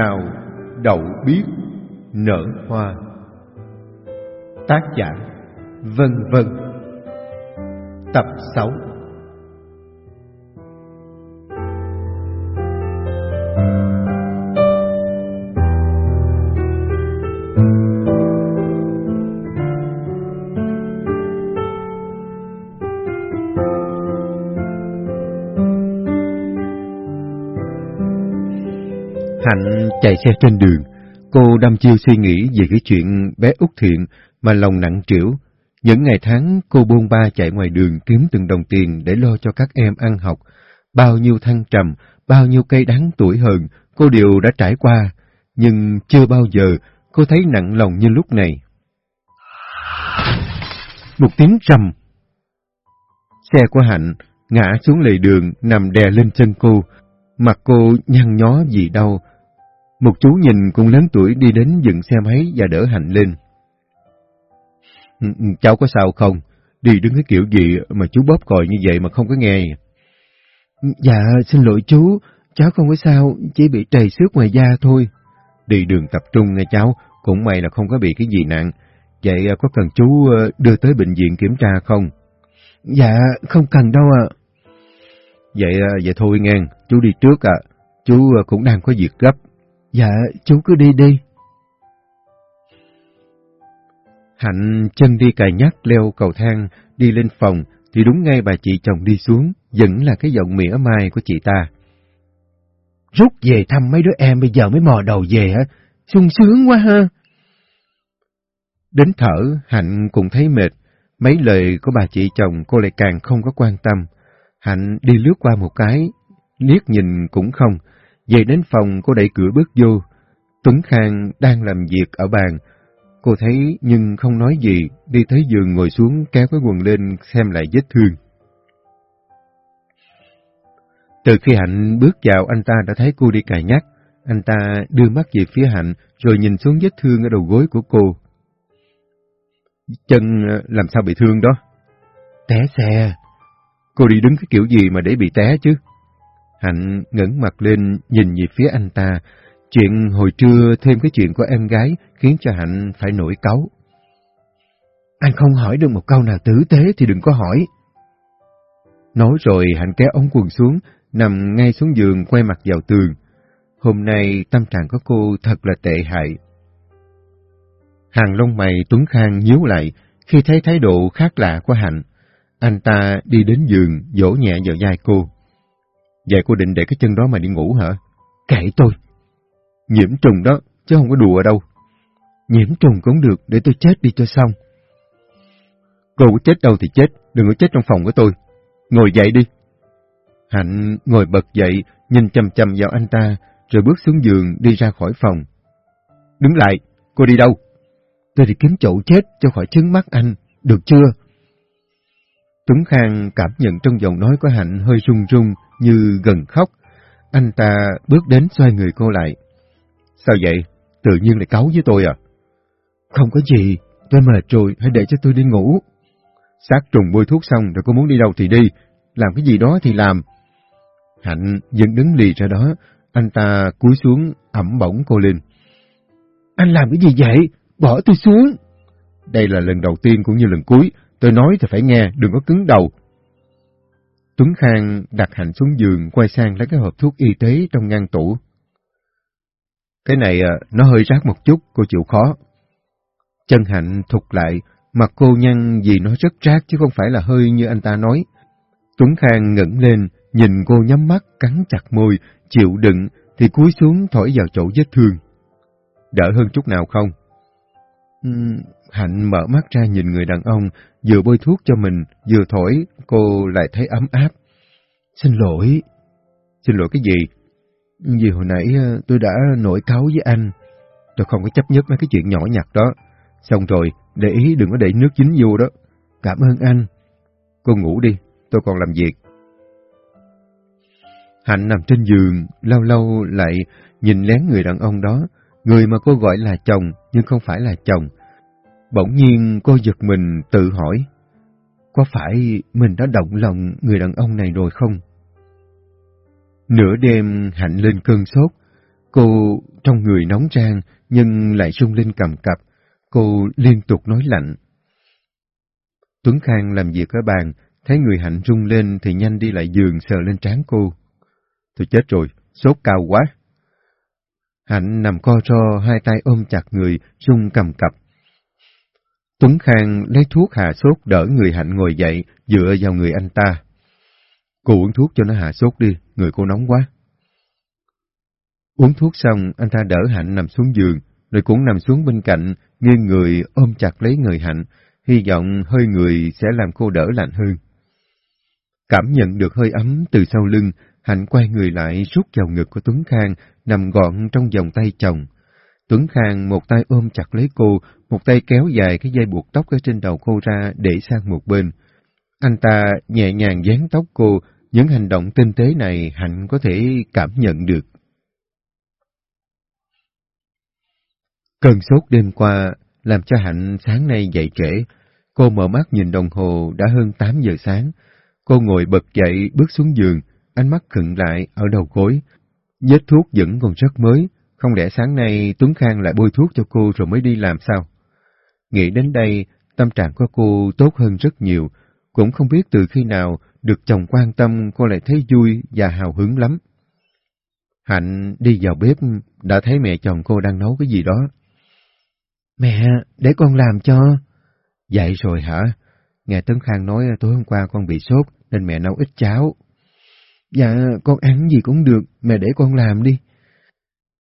nào đậu biết nở hoa. Tác giả vân vân. Tập 6 xe trên đường, cô đăm chiêu suy nghĩ về cái chuyện bé Út Thiện mà lòng nặng trĩu. Những ngày tháng cô buôn ba chạy ngoài đường kiếm từng đồng tiền để lo cho các em ăn học. Bao nhiêu thăng trầm, bao nhiêu cây đắng tuổi hờn, cô đều đã trải qua, nhưng chưa bao giờ cô thấy nặng lòng như lúc này. Một tiếng rầm. Xe của Hạnh ngã xuống lề đường nằm đè lên chân cô, mặt cô nhăn nhó vì đau, một chú nhìn cũng lớn tuổi đi đến dừng xe máy và đỡ Hạnh lên. Ừ, ừ, cháu có sao không? Đi đứng cái kiểu gì mà chú bóp còi như vậy mà không có nghe? Dạ, xin lỗi chú, cháu không có sao, chỉ bị trầy xước ngoài da thôi. Đi đường tập trung nghe cháu, cũng may là không có bị cái gì nặng. Vậy có cần chú ờ, đưa tới bệnh viện kiểm tra không? Dạ, không cần đâu ạ. Vậy ờ, vậy thôi nghe, chú đi trước ạ. Chú ờ, cũng đang có việc gấp. Dạ, chú cứ đi đi. Hạnh chân đi cài nhắc leo cầu thang, đi lên phòng, thì đúng ngay bà chị chồng đi xuống, vẫn là cái giọng mỉa mai của chị ta. Rút về thăm mấy đứa em bây giờ mới mò đầu về hả? sung sướng quá ha. Đến thở, Hạnh cũng thấy mệt. Mấy lời của bà chị chồng cô lại càng không có quan tâm. Hạnh đi lướt qua một cái, liếc nhìn cũng không, về đến phòng cô đẩy cửa bước vô. Tuấn Khang đang làm việc ở bàn. Cô thấy nhưng không nói gì, đi tới giường ngồi xuống kéo cái quần lên xem lại vết thương. Từ khi Hạnh bước vào, anh ta đã thấy cô đi cài nhắc. Anh ta đưa mắt về phía Hạnh, rồi nhìn xuống vết thương ở đầu gối của cô. Chân ờ, làm sao bị thương đó? Té xe. Cô đi đứng cái kiểu gì mà để bị té chứ? Hạnh ngẩng mặt lên nhìn về phía anh ta. Chuyện hồi trưa thêm cái chuyện của em gái khiến cho Hạnh phải nổi cáu. Anh không hỏi được một câu nào tử tế thì đừng có hỏi. Nói rồi Hạnh kéo ống quần xuống, nằm ngay xuống giường quay mặt vào tường. Hôm nay tâm trạng của cô thật là tệ hại. Hàng lông mày Tuấn Khang nhíu lại khi thấy thái độ khác lạ của Hạnh. Anh ta đi đến giường, vỗ nhẹ vào vai cô. Vậy cô định để cái chân đó mà đi ngủ hả? Kệ tôi. Nhiễm trùng đó, chứ không có đùa đâu. Nhiễm trùng cũng được, để tôi chết đi cho xong. Cô có chết đâu thì chết, đừng có chết trong phòng của tôi. Ngồi dậy đi. Hạnh ngồi bật dậy, nhìn chầm chầm vào anh ta, rồi bước xuống giường đi ra khỏi phòng. Đứng lại, cô đi đâu? Tôi đi kiếm chỗ chết cho khỏi chứng mắt anh, được chưa? Tuấn Khang cảm nhận trong giọng nói của Hạnh hơi run run như gần khóc. Anh ta bước đến xoay người cô lại. Sao vậy? Tự nhiên lại cáu với tôi à? Không có gì, tôi mệt rồi, hãy để cho tôi đi ngủ. Sát trùng bôi thuốc xong rồi cô muốn đi đâu thì đi, làm cái gì đó thì làm. Hạnh vẫn đứng lì ra đó, anh ta cúi xuống ẩm bổng cô lên. Anh làm cái gì vậy? Bỏ tôi xuống. Đây là lần đầu tiên cũng như lần cuối, tôi nói thì phải nghe, đừng có cứng đầu. Tuấn Khang đặt Hạnh xuống giường, quay sang lấy cái hộp thuốc y tế trong ngăn tủ. Cái này à, nó hơi rác một chút, cô chịu khó. Chân Hạnh thụt lại, mặt cô nhăn vì nó rất rác chứ không phải là hơi như anh ta nói. Tuấn Khang ngẩng lên, nhìn cô nhắm mắt, cắn chặt môi, chịu đựng, thì cúi xuống thổi vào chỗ vết thương. Đỡ hơn chút nào không? Hạnh mở mắt ra nhìn người đàn ông, vừa bôi thuốc cho mình, vừa thổi, cô lại thấy ấm áp. Xin lỗi. Xin lỗi cái gì? Vì hồi nãy ờ, tôi đã nổi cáu với anh. Tôi không có chấp nhất mấy cái chuyện nhỏ nhặt đó. Xong rồi, để ý đừng có để nước dính vô đó. Cảm ơn anh. Cô ngủ đi, tôi còn làm việc. Hạnh nằm trên giường, lâu lâu lại nhìn lén người đàn ông đó, người mà cô gọi là chồng nhưng không phải là chồng. Bỗng nhiên cô giật mình tự hỏi, có phải mình đã động lòng người đàn ông này rồi không? Nửa đêm Hạnh lên cơn sốt, Cô trong người nóng rang nhưng lại sung lên cầm cập. Cô liên tục nói lạnh. Tuấn Khang làm việc ở bàn, thấy người Hạnh rung lên thì nhanh đi lại giường sờ lên trán cô. Tôi chết rồi, sốt cao quá. Hạnh nằm co ro, hai tay ôm chặt người, rung cầm cập. Tuấn Khang lấy thuốc hạ sốt đỡ người Hạnh ngồi dậy, dựa vào người anh ta. Cô uống thuốc cho nó hạ sốt đi, người cô nóng quá. Uống thuốc xong, anh ta đỡ Hạnh nằm xuống giường, rồi cũng nằm xuống bên cạnh, nghiêng người ôm chặt lấy người Hạnh, hy vọng hơi người sẽ làm cô đỡ lạnh hơn. Cảm nhận được hơi ấm từ sau lưng, Hạnh quay người lại rút vào ngực của Tuấn Khang, nằm gọn trong vòng tay chồng. Tuấn Khang một tay ôm chặt lấy cô, một tay kéo dài cái dây buộc tóc ở trên đầu cô ra để sang một bên. Anh ta nhẹ nhàng dán tóc cô, những hành động tinh tế này Hạnh có thể cảm nhận được. Cơn sốt đêm qua làm cho Hạnh sáng nay dậy trễ. Cô mở mắt nhìn đồng hồ đã hơn 8 giờ sáng. Cô ngồi bật dậy bước xuống giường, ánh mắt khựng lại ở đầu gối. Vết thuốc vẫn còn rất mới, không lẽ sáng nay Tuấn Khang lại bôi thuốc cho cô rồi mới đi làm sao? Nghĩ đến đây, tâm trạng của cô tốt hơn rất nhiều, cũng không biết từ khi nào được chồng quan tâm cô lại thấy vui và hào hứng lắm. Hạnh đi vào bếp, đã thấy mẹ chồng cô đang nấu cái gì đó. Mẹ, để con làm cho. Vậy rồi hả? Nghe Tấn Khang nói tối hôm qua con bị sốt nên mẹ nấu ít cháo. Dạ, con ăn gì cũng được, mẹ để con làm đi.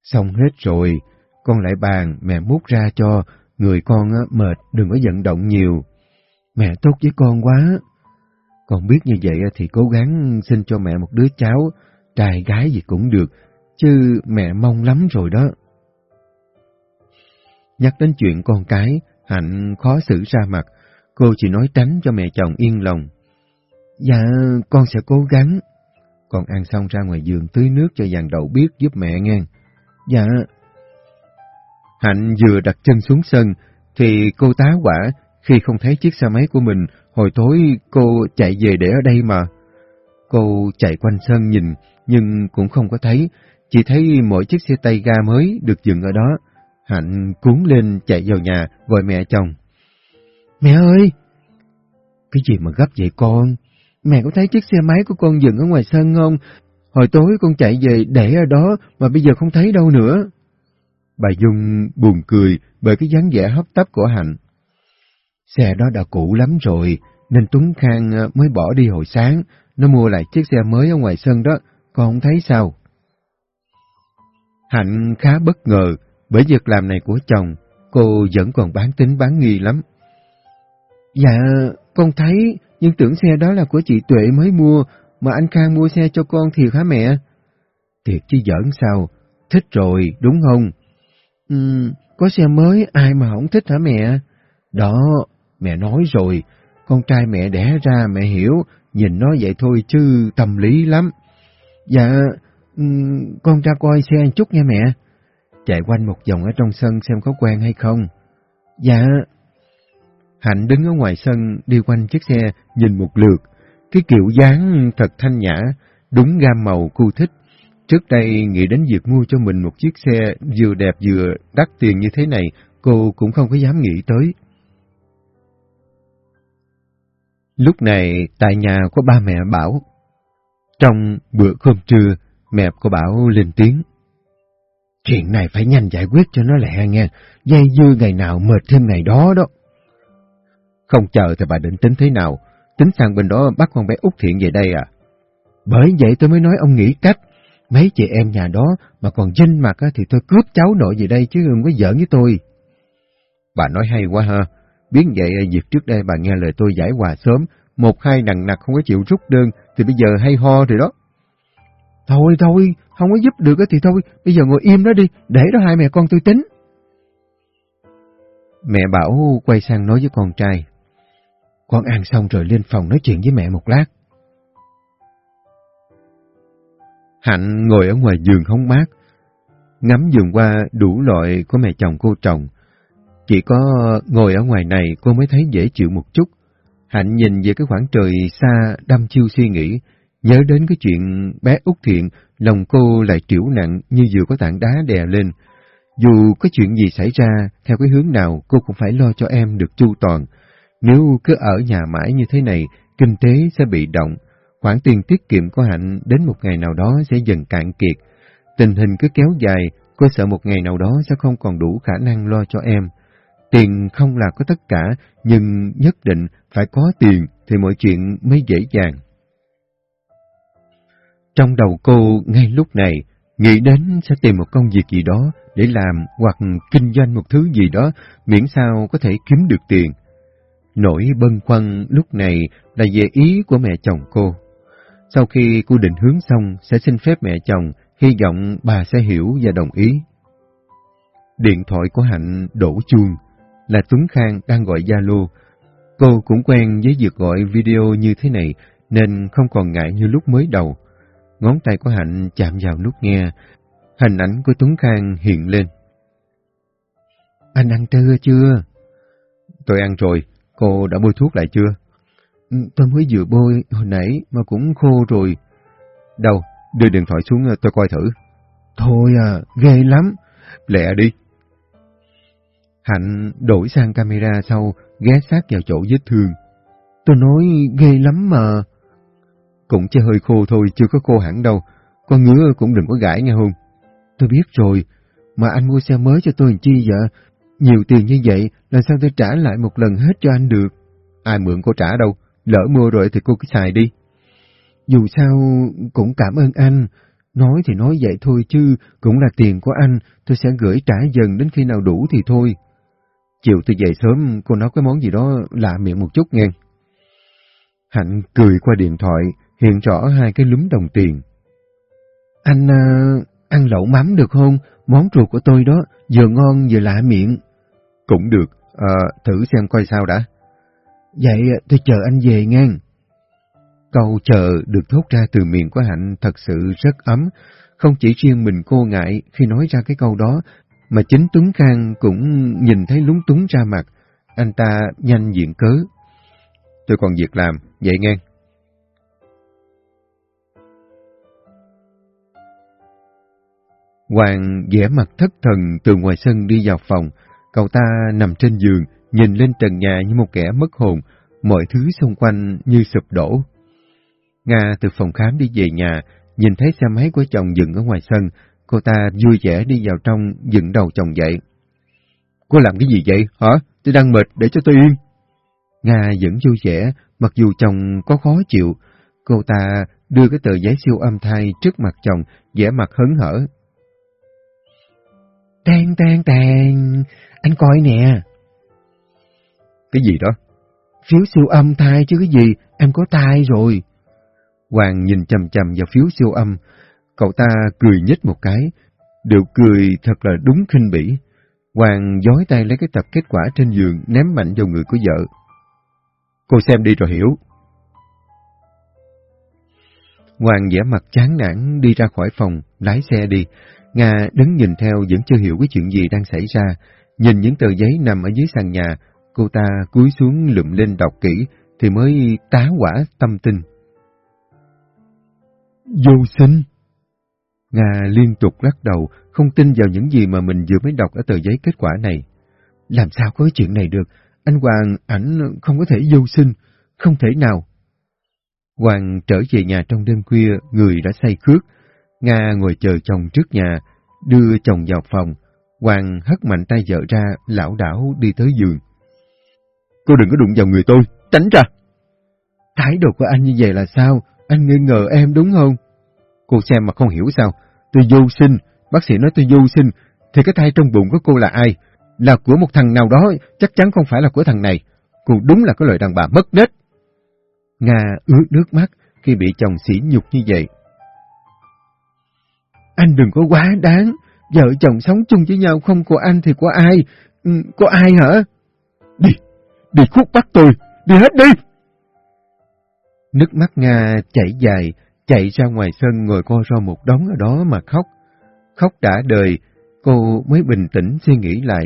Xong hết rồi, con lại bàn, mẹ múc ra cho, người con mệt, đừng có vận động nhiều. Mẹ tốt với con quá. Con biết như vậy thì cố gắng xin cho mẹ một đứa cháu, trai gái gì cũng được, chứ mẹ mong lắm rồi đó. Nhắc đến chuyện con cái, Hạnh khó xử ra mặt, cô chỉ nói tránh cho mẹ chồng yên lòng. Dạ, con sẽ cố gắng. Con ăn xong ra ngoài giường tưới nước cho dàn đậu biết giúp mẹ nghe. Dạ. Hạnh vừa đặt chân xuống sân, thì cô tá quả khi không thấy chiếc xe máy của mình, hồi tối cô chạy về để ở đây mà. Cô chạy quanh sân nhìn, nhưng cũng không có thấy, chỉ thấy mỗi chiếc xe tay ga mới được dừng ở đó. Hạnh cuốn lên chạy vào nhà, gọi mẹ chồng. Mẹ ơi! Cái gì mà gấp vậy con? Mẹ có thấy chiếc xe máy của con dừng ở ngoài sân không? Hồi tối con chạy về để ở đó mà bây giờ không thấy đâu nữa. Bà Dung buồn cười bởi cái dáng vẻ hấp tấp của Hạnh. Xe đó đã cũ lắm rồi, nên Tuấn Khang ờ, mới bỏ đi hồi sáng, nó mua lại chiếc xe mới ở ngoài sân đó, con không thấy sao? Hạnh khá bất ngờ bởi việc làm này của chồng, cô vẫn còn bán tính bán nghi lắm. Dạ, con thấy, nhưng tưởng xe đó là của chị Tuệ mới mua, mà anh Khang mua xe cho con thiệt hả mẹ? Thiệt chứ giỡn sao, thích rồi, đúng không? Ừ, có xe mới ai mà không thích hả mẹ? Đó, mẹ nói rồi, con trai mẹ đẻ ra mẹ hiểu, nhìn nó vậy thôi chứ tâm lý lắm. Dạ, um, con ra coi xe một chút nha mẹ. Chạy quanh một vòng ở trong sân xem có quen hay không. Dạ. Hạnh đứng ở ngoài sân đi quanh chiếc xe nhìn một lượt. Cái kiểu dáng thật thanh nhã, đúng gam màu cô thích. Trước đây nghĩ đến việc mua cho mình một chiếc xe vừa đẹp vừa đắt tiền như thế này, cô cũng không có dám nghĩ tới. Lúc này tại nhà có ba mẹ Bảo. Trong bữa cơm trưa, mẹ của Bảo lên tiếng. Chuyện này phải nhanh giải quyết cho nó lẹ nghe, dây dưa ngày nào mệt thêm ngày đó đó. Không chờ thì bà định tính thế nào, tính sang bên đó bắt con bé út Thiện về đây à? Bởi vậy tôi mới nói ông nghĩ cách, mấy chị em nhà đó mà còn dinh mặt thì tôi cướp cháu nội gì đây chứ không có giỡn với tôi. Bà nói hay quá ha, biến vậy à, việc trước đây bà nghe lời tôi giải hòa sớm, một hai nặng nặc không có chịu rút đơn thì bây giờ hay ho rồi đó. Thôi thôi, không có giúp được thì thôi, bây giờ ngồi im đó đi, để đó hai mẹ con tôi tính. Mẹ bảo quay sang nói với con trai. Con ăn xong rồi lên phòng nói chuyện với mẹ một lát. Hạnh ngồi ở ngoài giường hóng mát, ngắm giường qua đủ loại của mẹ chồng cô trồng. Chỉ có ngồi ở ngoài này cô mới thấy dễ chịu một chút. Hạnh nhìn về cái khoảng trời xa đăm chiêu suy nghĩ, Nhớ đến cái chuyện bé Út Thiện, lòng cô lại triểu nặng như vừa có tảng đá đè lên. Dù có chuyện gì xảy ra, theo cái hướng nào cô cũng phải lo cho em được chu toàn. Nếu cứ ở nhà mãi như thế này, kinh tế sẽ bị động. Khoản tiền tiết kiệm của Hạnh đến một ngày nào đó sẽ dần cạn kiệt. Tình hình cứ kéo dài, cô sợ một ngày nào đó sẽ không còn đủ khả năng lo cho em. Tiền không là có tất cả, nhưng nhất định phải có tiền thì mọi chuyện mới dễ dàng. Trong đầu cô ngay lúc này, nghĩ đến sẽ tìm một công việc gì đó để làm hoặc kinh doanh một thứ gì đó miễn sao có thể kiếm được tiền. Nỗi bân khoăn lúc này là về ý của mẹ chồng cô. Sau khi cô định hướng xong sẽ xin phép mẹ chồng, hy vọng bà sẽ hiểu và đồng ý. Điện thoại của Hạnh đổ chuông, là Tuấn Khang đang gọi Zalo. Cô cũng quen với việc gọi video như thế này nên không còn ngại như lúc mới đầu. Ngón tay của Hạnh chạm vào nút nghe, hình ảnh của Tuấn Khang hiện lên. Anh ăn trưa chưa? Tôi ăn rồi, cô đã bôi thuốc lại chưa? Tôi mới vừa bôi hồi nãy mà cũng khô rồi. Đâu, đưa điện thoại xuống ờ, tôi coi thử. Thôi à, ghê lắm. Lẹ đi. Hạnh đổi sang camera sau, ghé sát vào chỗ vết thương. Tôi nói ghê lắm mà. Cũng chỉ hơi khô thôi, chưa có khô hẳn đâu. Con ngứa cũng đừng có gãi nghe không? Tôi biết rồi, mà anh mua xe mới cho tôi làm chi vậy? Nhiều tiền như vậy, làm sao tôi trả lại một lần hết cho anh được? Ai mượn cô trả đâu, lỡ mua rồi thì cô cứ xài đi. Dù sao, cũng cảm ơn anh. Nói thì nói vậy thôi chứ, cũng là tiền của anh, tôi sẽ gửi trả dần đến khi nào đủ thì thôi. Chiều tôi về sớm, cô nói cái món gì đó lạ miệng một chút nghe. Hạnh cười qua điện thoại, hiện rõ hai cái lúm đồng tiền. Anh à, ăn lẩu mắm được không? Món ruột của tôi đó, vừa ngon vừa lạ miệng. Cũng được, à, thử xem coi sao đã. Vậy tôi chờ anh về ngang. Câu chờ được thốt ra từ miệng của Hạnh thật sự rất ấm. Không chỉ riêng mình cô ngại khi nói ra cái câu đó, mà chính Tuấn Khang cũng nhìn thấy lúng túng ra mặt. Anh ta nhanh diện cớ. Tôi còn việc làm, vậy ngang Hoàng vẻ mặt thất thần từ ngoài sân đi vào phòng. Cậu ta nằm trên giường, nhìn lên trần nhà như một kẻ mất hồn, mọi thứ xung quanh như sụp đổ. Nga từ phòng khám đi về nhà, nhìn thấy xe máy của chồng dừng ở ngoài sân, cô ta vui vẻ đi vào trong, dựng đầu chồng dậy. Cô làm cái gì vậy, hả? Tôi đang mệt, để cho tôi yên. Nga vẫn vui vẻ, mặc dù chồng có khó chịu, cô ta đưa cái tờ giấy siêu âm thai trước mặt chồng, vẻ mặt hấn hở. Tan tan tan, anh coi nè. Cái gì đó? Phiếu siêu âm thai chứ cái gì, em có thai rồi. Hoàng nhìn chầm chầm vào phiếu siêu âm, cậu ta cười nhích một cái, điệu cười thật là đúng khinh bỉ. Hoàng giói tay lấy cái tập kết quả trên giường ném mạnh vào người của vợ. Cô xem đi rồi hiểu. Hoàng vẻ mặt chán nản đi ra khỏi phòng, lái xe đi. Nga đứng nhìn theo vẫn chưa hiểu cái chuyện gì đang xảy ra. Nhìn những tờ giấy nằm ở dưới sàn nhà, cô ta cúi xuống lụm lên đọc kỹ thì mới tá quả tâm tinh. Vô sinh! Nga liên tục lắc đầu, không tin vào những gì mà mình vừa mới đọc ở tờ giấy kết quả này. Làm sao có chuyện này được? Anh Hoàng, ảnh không có thể vô sinh, không thể nào. Hoàng trở về nhà trong đêm khuya, người đã say khước. Nga ngồi chờ chồng trước nhà, đưa chồng vào phòng. Hoàng hất mạnh tay vợ ra, lão đảo đi tới giường. Cô đừng có đụng vào người tôi, tránh ra! Thái độ của anh như vậy là sao? Anh nghi ngờ em đúng không? Cô xem mà không hiểu sao. Tôi vô sinh, bác sĩ nói tôi vô sinh, thì cái thai trong bụng của cô là ai? Là của một thằng nào đó, chắc chắn không phải là của thằng này. Cô đúng là cái loại đàn bà mất nết. Nga ướt nước mắt khi bị chồng sỉ nhục như vậy. Anh đừng có quá đáng, vợ chồng sống chung với nhau không của anh thì của ai? Ừ, có ai hả? Đi, đi khúc bắt tôi, đi hết đi! Nước mắt Nga chảy dài, chạy ra ngoài sân ngồi co ro một đống ở đó mà khóc. Khóc đã đời, cô mới bình tĩnh suy nghĩ lại,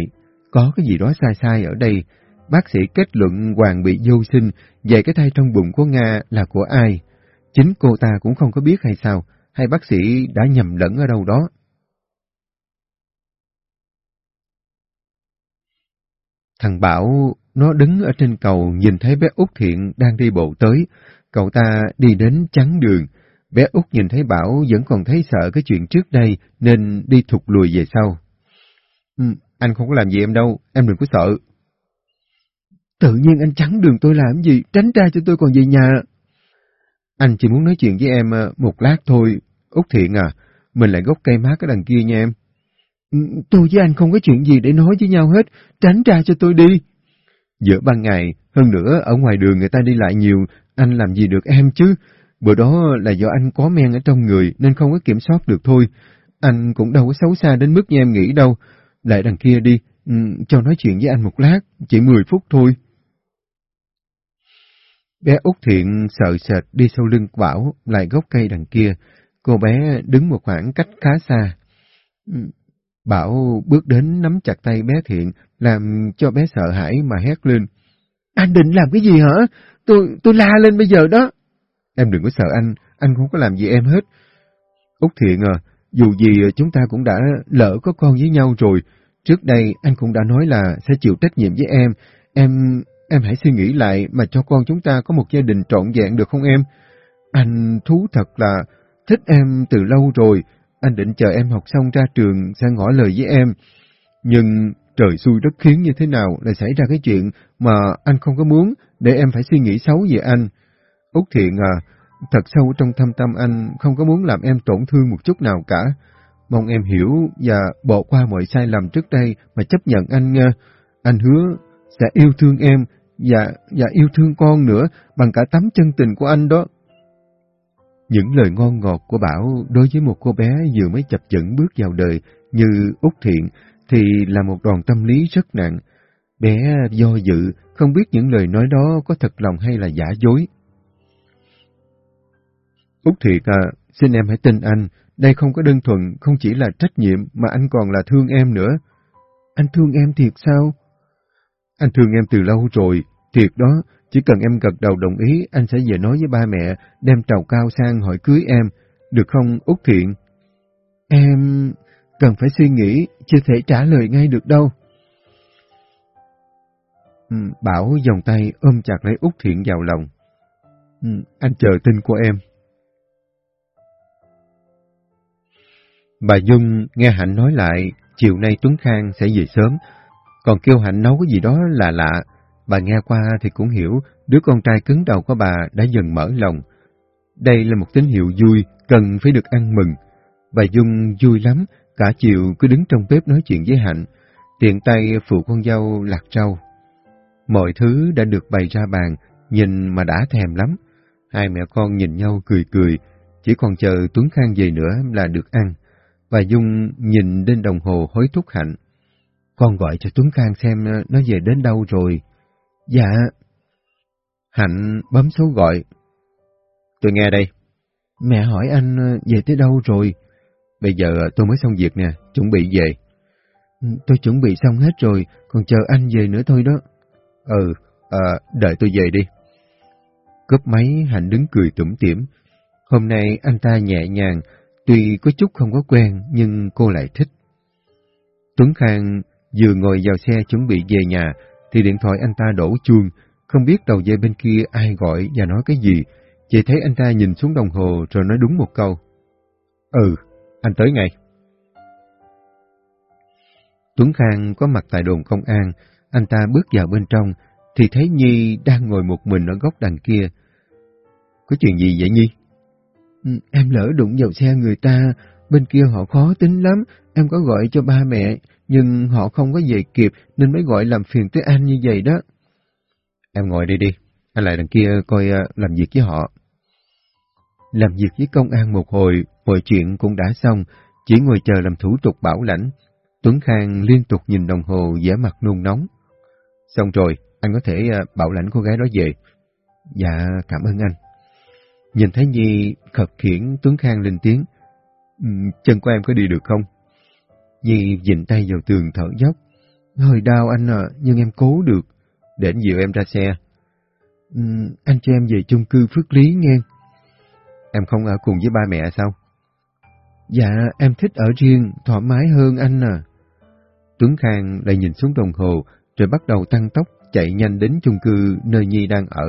có cái gì đó sai sai ở đây. Bác sĩ kết luận Hoàng bị vô sinh, vậy cái thai trong bụng của Nga là của ai? Chính cô ta cũng không có biết hay sao, hay bác sĩ đã nhầm lẫn ở đâu đó. Thằng Bảo, nó đứng ở trên cầu nhìn thấy bé Út Thiện đang đi bộ tới. Cậu ta đi đến chắn đường. Bé Út nhìn thấy Bảo vẫn còn thấy sợ cái chuyện trước đây nên đi thụt lùi về sau. Ừ, anh không có làm gì em đâu, em đừng có sợ. Tự nhiên anh chắn đường tôi làm gì, tránh ra cho tôi còn về nhà. Anh chỉ muốn nói chuyện với em ờ, một lát thôi. Út Thiện à, mình lại gốc cây mát ở đằng kia nha em. Ừ, tôi với anh không có chuyện gì để nói với nhau hết, tránh ra cho tôi đi. Giữa ban ngày, hơn nữa ở ngoài đường người ta đi lại nhiều, anh làm gì được em chứ? Bữa đó là do anh có men ở trong người nên không có kiểm soát được thôi. Anh cũng đâu có xấu xa đến mức như em nghĩ đâu. Lại đằng kia đi, ừ, cho nói chuyện với anh một lát, chỉ 10 phút thôi. Bé Út Thiện sợ sệt đi sau lưng Bảo lại gốc cây đằng kia. Cô bé đứng một khoảng cách khá xa. Ừ, Bảo bước đến nắm chặt tay bé Thiện, làm cho bé sợ hãi mà hét lên. Anh định làm cái gì hả? Tôi, tôi la lên bây giờ đó. Em đừng có sợ anh, anh không có làm gì em hết. Út Thiện à, dù gì chúng ta cũng đã lỡ có con với nhau rồi. Trước đây anh cũng đã nói là sẽ chịu trách nhiệm với em. Em em hãy suy nghĩ lại mà cho con chúng ta có một gia đình trọn vẹn được không em? Anh thú thật là thích em từ lâu rồi. Anh định chờ em học xong ra trường sẽ ngỏ lời với em. Nhưng trời xui đất khiến như thế nào lại xảy ra cái chuyện mà anh không có muốn để em phải suy nghĩ xấu về anh. Út Thiện à, thật sâu trong thâm tâm anh không có muốn làm em tổn thương một chút nào cả. Mong em hiểu và bỏ qua mọi sai lầm trước đây mà chấp nhận anh nha. Anh hứa sẽ yêu thương em và, và yêu thương con nữa bằng cả tấm chân tình của anh đó. Những lời ngon ngọt của Bảo đối với một cô bé vừa mới chập chững bước vào đời như Út Thiện thì là một đòn tâm lý rất nặng. Bé do dự, không biết những lời nói đó có thật lòng hay là giả dối. Úc Thiệt à, xin em hãy tin anh, đây không có đơn thuần, không chỉ là trách nhiệm mà anh còn là thương em nữa. Anh thương em thiệt sao? Anh thương em từ lâu rồi, thiệt đó, chỉ cần em gật đầu đồng ý, anh sẽ về nói với ba mẹ, đem trầu cao sang hỏi cưới em, được không Út Thiện? Em cần phải suy nghĩ, chưa thể trả lời ngay được đâu. Ừ, Bảo vòng tay ôm chặt lấy Út Thiện vào lòng. Ừ, anh chờ tin của em. Bà Dung nghe Hạnh nói lại, chiều nay Tuấn Khang sẽ về sớm, còn kêu Hạnh nấu cái gì đó là lạ. Bà nghe qua thì cũng hiểu đứa con trai cứng đầu của bà đã dần mở lòng. Đây là một tín hiệu vui, cần phải được ăn mừng. Bà Dung vui lắm, cả chiều cứ đứng trong bếp nói chuyện với Hạnh, tiện tay phụ con dâu lạc rau. Mọi thứ đã được bày ra bàn, nhìn mà đã thèm lắm. Hai mẹ con nhìn nhau cười cười, chỉ còn chờ Tuấn Khang về nữa là được ăn. Bà Dung nhìn lên đồng hồ hối thúc Hạnh. Con gọi cho Tuấn Khang xem nó về đến đâu rồi. Dạ. Hạnh bấm số gọi. Tôi nghe đây. Mẹ hỏi anh về tới đâu rồi? Bây giờ tôi mới xong việc nè, chuẩn bị về. Ừ, tôi chuẩn bị xong hết rồi, còn chờ anh về nữa thôi đó. Ừ, à, đợi tôi về đi. Cướp máy Hạnh đứng cười tủm tỉm. Hôm nay anh ta nhẹ nhàng, tuy có chút không có quen nhưng cô lại thích. Tuấn Khang vừa ngồi vào xe chuẩn bị về nhà thì điện thoại anh ta đổ chuông, không biết đầu dây bên kia ai gọi và nói cái gì, chỉ thấy anh ta nhìn xuống đồng hồ rồi nói đúng một câu. Ừ, anh tới ngay. Tuấn Khang có mặt tại đồn công an, anh ta bước vào bên trong, thì thấy Nhi đang ngồi một mình ở góc đằng kia. Có chuyện gì vậy Nhi? Ừ, em lỡ đụng vào xe người ta, bên kia họ khó tính lắm, em có gọi cho ba mẹ, nhưng họ không có về kịp nên mới gọi làm phiền tới anh như vậy đó. Em ngồi đi đi, anh lại đằng kia coi ờ, làm việc với họ. Làm việc với công an một hồi, mọi chuyện cũng đã xong, chỉ ngồi chờ làm thủ tục bảo lãnh. Tuấn Khang liên tục nhìn đồng hồ vẻ mặt nôn nóng. Xong rồi, anh có thể ờ, bảo lãnh cô gái đó về. Dạ, cảm ơn anh. Nhìn thấy Nhi khập khiển Tuấn Khang lên tiếng. Chân của em có đi được không? Nhi dịnh tay vào tường thở dốc. Hơi đau anh à, nhưng em cố được. Để anh dìu em ra xe. Ừ, anh cho em về chung cư Phước Lý nghe. em không ở cùng với ba mẹ sao? Dạ, em thích ở riêng, thoải mái hơn anh à. Tuấn Khang lại nhìn xuống đồng hồ, rồi bắt đầu tăng tốc chạy nhanh đến chung cư nơi Nhi đang ở.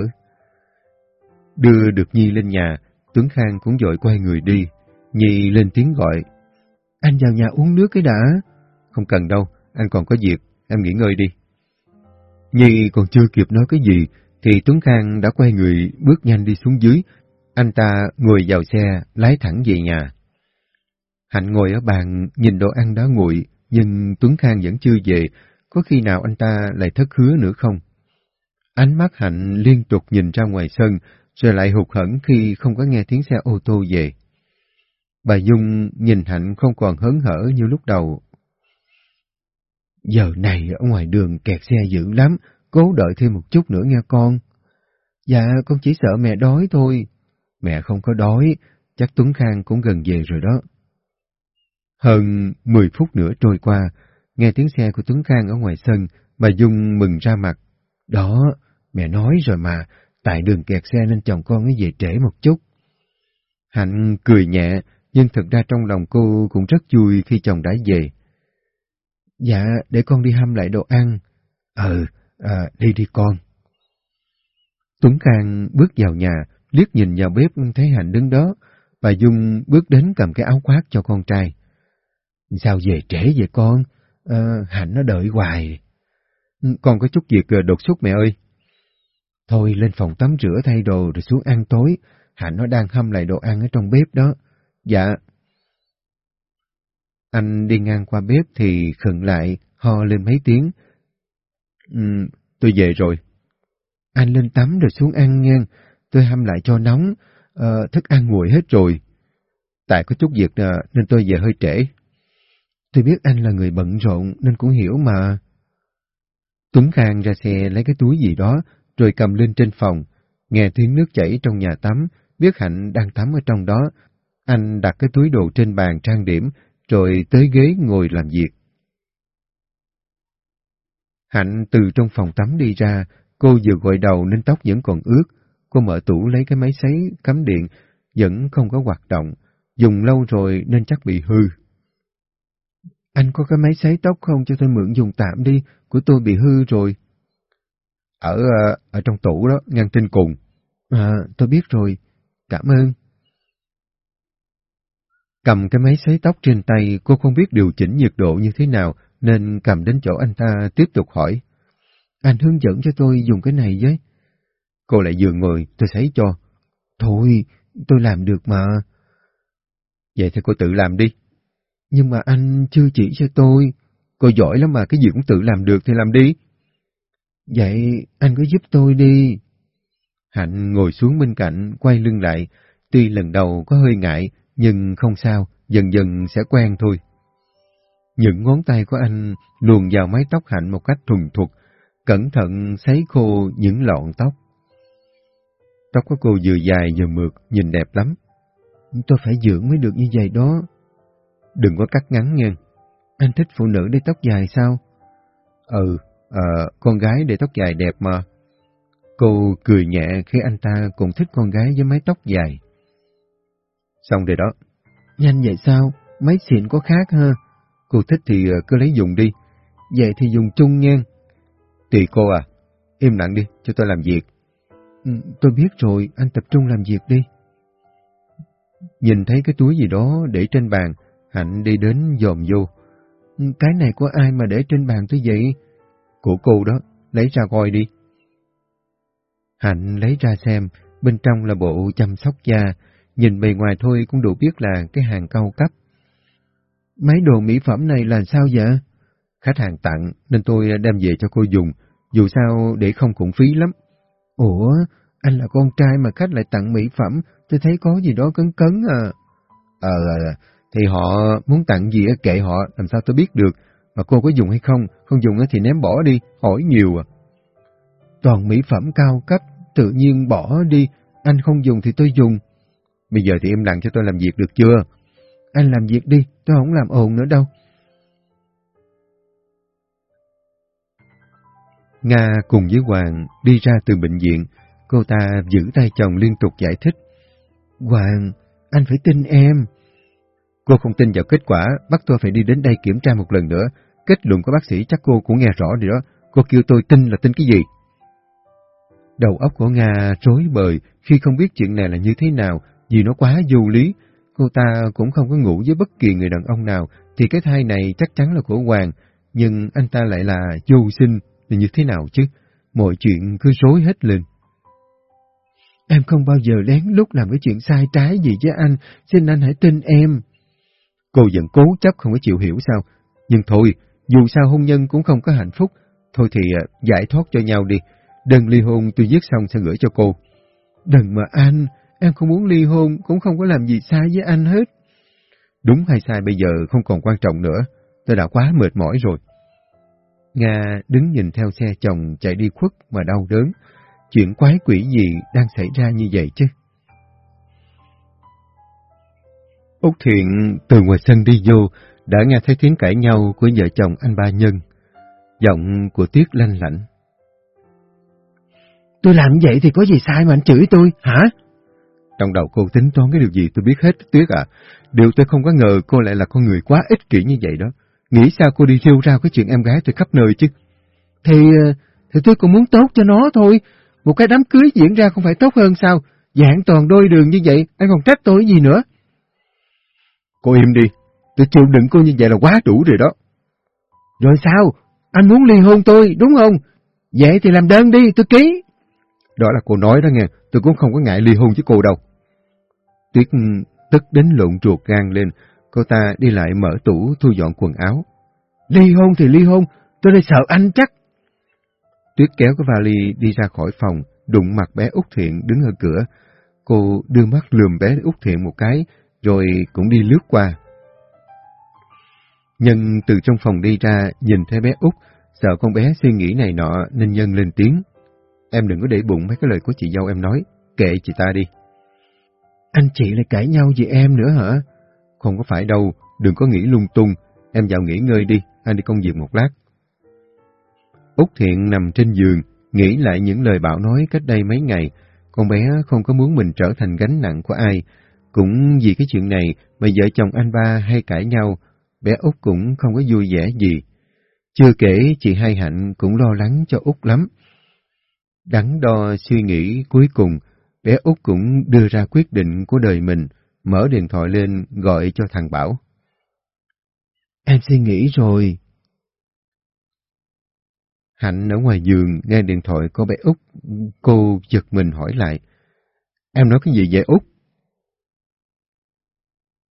Đưa được Nhi lên nhà, Tuấn Khang cũng dội quay người đi. Nhi lên tiếng gọi. Anh vào nhà uống nước cái đã. Không cần đâu, anh còn có việc, em nghỉ ngơi đi. Nhi còn chưa kịp nói cái gì, thì Tuấn Khang đã quay người bước nhanh đi xuống dưới. Anh ta ngồi vào xe, lái thẳng về nhà. Hạnh ngồi ở bàn, nhìn đồ ăn đã nguội, nhưng Tuấn Khang vẫn chưa về, có khi nào anh ta lại thất hứa nữa không? Ánh mắt Hạnh liên tục nhìn ra ngoài sân, rồi lại hụt hẫng khi không có nghe tiếng xe ô tô về. Bà Dung nhìn Hạnh không còn hớn hở như lúc đầu. Giờ này ở ngoài đường kẹt xe dữ lắm, cố đợi thêm một chút nữa nghe con. Dạ, con chỉ sợ mẹ đói thôi. Mẹ không có đói, chắc Tuấn Khang cũng gần về rồi đó. Hơn 10 phút nữa trôi qua, nghe tiếng xe của Tuấn Khang ở ngoài sân, bà Dung mừng ra mặt. Đó, mẹ nói rồi mà, tại đường kẹt xe nên chồng con mới về trễ một chút. Hạnh cười nhẹ, nhưng thật ra trong lòng cô cũng rất vui khi chồng đã về. Dạ, để con đi hâm lại đồ ăn. Ừ, à, đi đi con. Tuấn Khang bước vào nhà, liếc nhìn vào bếp thấy Hạnh đứng đó. Bà Dung bước đến cầm cái áo khoác cho con trai. Sao về trễ vậy con? À, Hạnh nó đợi hoài. Con có chút việc đột xuất mẹ ơi. Thôi lên phòng tắm rửa thay đồ rồi xuống ăn tối. Hạnh nó đang hâm lại đồ ăn ở trong bếp đó. Dạ. Anh đi ngang qua bếp thì khựng lại, ho lên mấy tiếng. Ừ, tôi về rồi. Anh lên tắm rồi xuống ăn nha. Tôi hâm lại cho nóng. Ờ, thức ăn nguội hết rồi. Tại có chút việc ờ, nên tôi về hơi trễ. Tôi biết anh là người bận rộn nên cũng hiểu mà. Tuấn Khang ra xe lấy cái túi gì đó rồi cầm lên trên phòng. Nghe tiếng nước chảy trong nhà tắm, biết Hạnh đang tắm ở trong đó. Anh đặt cái túi đồ trên bàn trang điểm rồi tới ghế ngồi làm việc. Hạnh từ trong phòng tắm đi ra, cô vừa gội đầu nên tóc vẫn còn ướt. Cô mở tủ lấy cái máy sấy cắm điện, vẫn không có hoạt động. Dùng lâu rồi nên chắc bị hư. Anh có cái máy sấy tóc không cho tôi mượn dùng tạm đi, của tôi bị hư rồi. Ở ờ, ở trong tủ đó, ngăn trên cùng. À, tôi biết rồi. Cảm ơn. Cầm cái máy sấy tóc trên tay, cô không biết điều chỉnh nhiệt độ như thế nào, nên cầm đến chỗ anh ta tiếp tục hỏi. Anh hướng dẫn cho tôi dùng cái này với. Cô lại vừa ngồi, tôi sấy cho. Thôi, tôi làm được mà. Vậy thì cô tự làm đi. Nhưng mà anh chưa chỉ cho tôi. Cô giỏi lắm mà, cái gì cũng tự làm được thì làm đi. Vậy anh cứ giúp tôi đi. Hạnh ngồi xuống bên cạnh, quay lưng lại. Tuy lần đầu có hơi ngại, nhưng không sao, dần dần sẽ quen thôi. Những ngón tay của anh luồn vào mái tóc Hạnh một cách thuần thục, cẩn thận sấy khô những lọn tóc. Tóc của cô vừa dài vừa mượt, nhìn đẹp lắm. Tôi phải dưỡng mới được như vậy đó. Đừng có cắt ngắn nha. Anh thích phụ nữ để tóc dài sao? Ừ, à, con gái để tóc dài đẹp mà. Cô cười nhẹ khi anh ta cũng thích con gái với mái tóc dài. Xong rồi đó. Nhanh vậy sao? Máy xịn có khác ha? Cô thích thì ờ, cứ lấy dùng đi. Vậy thì dùng chung nha. Tùy cô à. Im lặng đi, cho tôi làm việc. Ừ, tôi biết rồi, anh tập trung làm việc đi. Nhìn thấy cái túi gì đó để trên bàn, Hạnh đi đến dòm vô. Ừ, cái này của ai mà để trên bàn tôi vậy? Của cô đó, lấy ra coi đi. Hạnh lấy ra xem, bên trong là bộ chăm sóc da, nhìn bề ngoài thôi cũng đủ biết là cái hàng cao cấp. Mấy đồ mỹ phẩm này là sao vậy? Khách hàng tặng nên tôi đem về cho cô dùng, dù sao để không cũng phí lắm. Ủa, anh là con trai mà khách lại tặng mỹ phẩm, tôi thấy có gì đó cấn cấn à. Ờ, thì họ muốn tặng gì kệ họ, làm sao tôi biết được, mà cô có dùng hay không, không dùng thì ném bỏ đi, hỏi nhiều à. Toàn mỹ phẩm cao cấp, tự nhiên bỏ đi, anh không dùng thì tôi dùng. Bây giờ thì im lặng cho tôi làm việc được chưa? Anh làm việc đi, tôi không làm ồn nữa đâu. Nga cùng với Hoàng đi ra từ bệnh viện, cô ta giữ tay chồng liên tục giải thích. Hoàng, anh phải tin em. Cô không tin vào kết quả, bắt tôi phải đi đến đây kiểm tra một lần nữa. Kết luận của bác sĩ chắc cô cũng nghe rõ rồi đó. Cô kêu tôi tin là tin cái gì? Đầu óc của Nga rối bời khi không biết chuyện này là như thế nào, vì nó quá vô lý. Cô ta cũng không có ngủ với bất kỳ người đàn ông nào, thì cái thai này chắc chắn là của Hoàng, nhưng anh ta lại là vô sinh, thì như thế nào chứ? Mọi chuyện cứ rối hết lên. Em không bao giờ lén lút làm cái chuyện sai trái gì với anh, xin anh hãy tin em. Cô vẫn cố chấp không có chịu hiểu sao? Nhưng thôi, dù sao hôn nhân cũng không có hạnh phúc, thôi thì à, giải thoát cho nhau đi. Đơn ly hôn tôi viết xong sẽ gửi cho cô. Đừng mà anh, em không muốn ly hôn, cũng không có làm gì sai với anh hết. Đúng hay sai bây giờ không còn quan trọng nữa, tôi đã quá mệt mỏi rồi. Nga đứng nhìn theo xe chồng chạy đi khuất mà đau đớn. Chuyện quái quỷ gì đang xảy ra như vậy chứ? Úc Thiện từ ngoài sân đi vô, đã nghe thấy tiếng cãi nhau của vợ chồng anh ba Nhân. Giọng của Tuyết lanh lạnh. Tôi làm vậy thì có gì sai mà anh chửi tôi, hả? Trong đầu cô tính toán cái điều gì tôi biết hết, Tuyết à. Điều tôi không có ngờ cô lại là con người quá ích kỷ như vậy đó. Nghĩ sao cô đi thiêu ra cái chuyện em gái tôi khắp nơi chứ? Thì, ờ, thì tôi cũng muốn tốt cho nó thôi. Một cái đám cưới diễn ra không phải tốt hơn sao? Dạng toàn đôi đường như vậy, anh còn trách tôi gì nữa? Cô im đi, tôi chịu đựng cô như vậy là quá đủ rồi đó. Rồi sao? Anh muốn ly hôn tôi, đúng không? Vậy thì làm đơn đi, tôi ký. Đó là cô nói đó nghe, tôi cũng không có ngại ly hôn với cô đâu. Tuyết ừ, tức đến lộn ruột gan lên, cô ta đi lại mở tủ thu dọn quần áo. Ly hôn thì ly hôn, tôi đây sợ anh chắc. Tuyết kéo cái vali đi ra khỏi phòng, đụng mặt bé Út Thiện đứng ở cửa. Cô đưa mắt lườm bé Út Thiện một cái, rồi cũng đi lướt qua. Nhân từ trong phòng đi ra, nhìn thấy bé Út, sợ con bé suy nghĩ này nọ nên Nhân lên tiếng. Em đừng có để bụng mấy cái lời của chị dâu em nói, kệ chị ta đi. Anh chị lại cãi nhau vì em nữa hả? Không có phải đâu, đừng có nghĩ lung tung, em vào nghỉ ngơi đi, anh đi công việc một lát. Úc Thiện nằm trên giường, nghĩ lại những lời bảo nói cách đây mấy ngày, con bé không có muốn mình trở thành gánh nặng của ai, cũng vì cái chuyện này mà vợ chồng anh ba hay cãi nhau, bé Út cũng không có vui vẻ gì. Chưa kể chị Hai Hạnh cũng lo lắng cho Út lắm. Đắn đo suy nghĩ cuối cùng, bé Út cũng đưa ra quyết định của đời mình, mở điện thoại lên gọi cho thằng Bảo. Em suy nghĩ rồi. Hạnh ở ngoài giường nghe điện thoại của bé Út, cô giật mình hỏi lại. Em nói cái gì vậy Út?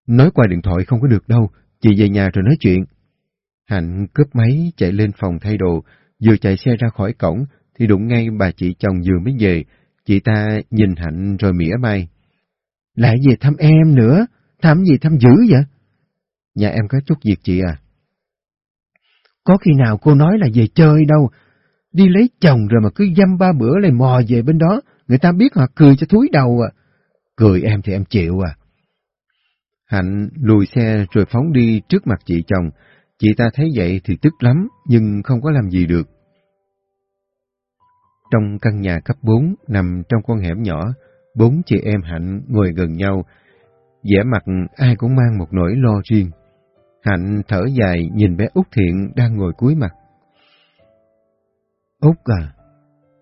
Nói qua điện thoại không có được đâu, chị về nhà rồi nói chuyện. Hạnh cướp máy chạy lên phòng thay đồ, vừa chạy xe ra khỏi cổng thì đụng ngay bà chị chồng vừa mới về. Chị ta nhìn Hạnh rồi mỉa mai. Lại về thăm em nữa, thăm gì thăm dữ vậy? Nhà em có chút việc chị à? Có khi nào cô nói là về chơi đâu, đi lấy chồng rồi mà cứ dăm ba bữa lại mò về bên đó, người ta biết họ cười cho thúi đầu à. Cười em thì em chịu à. Hạnh lùi xe rồi phóng đi trước mặt chị chồng. Chị ta thấy vậy thì tức lắm, nhưng không có làm gì được. Trong căn nhà cấp 4, nằm trong con hẻm nhỏ, bốn chị em Hạnh ngồi gần nhau, vẻ mặt ai cũng mang một nỗi lo riêng. Hạnh thở dài nhìn bé Út Thiện đang ngồi cuối mặt. Út à,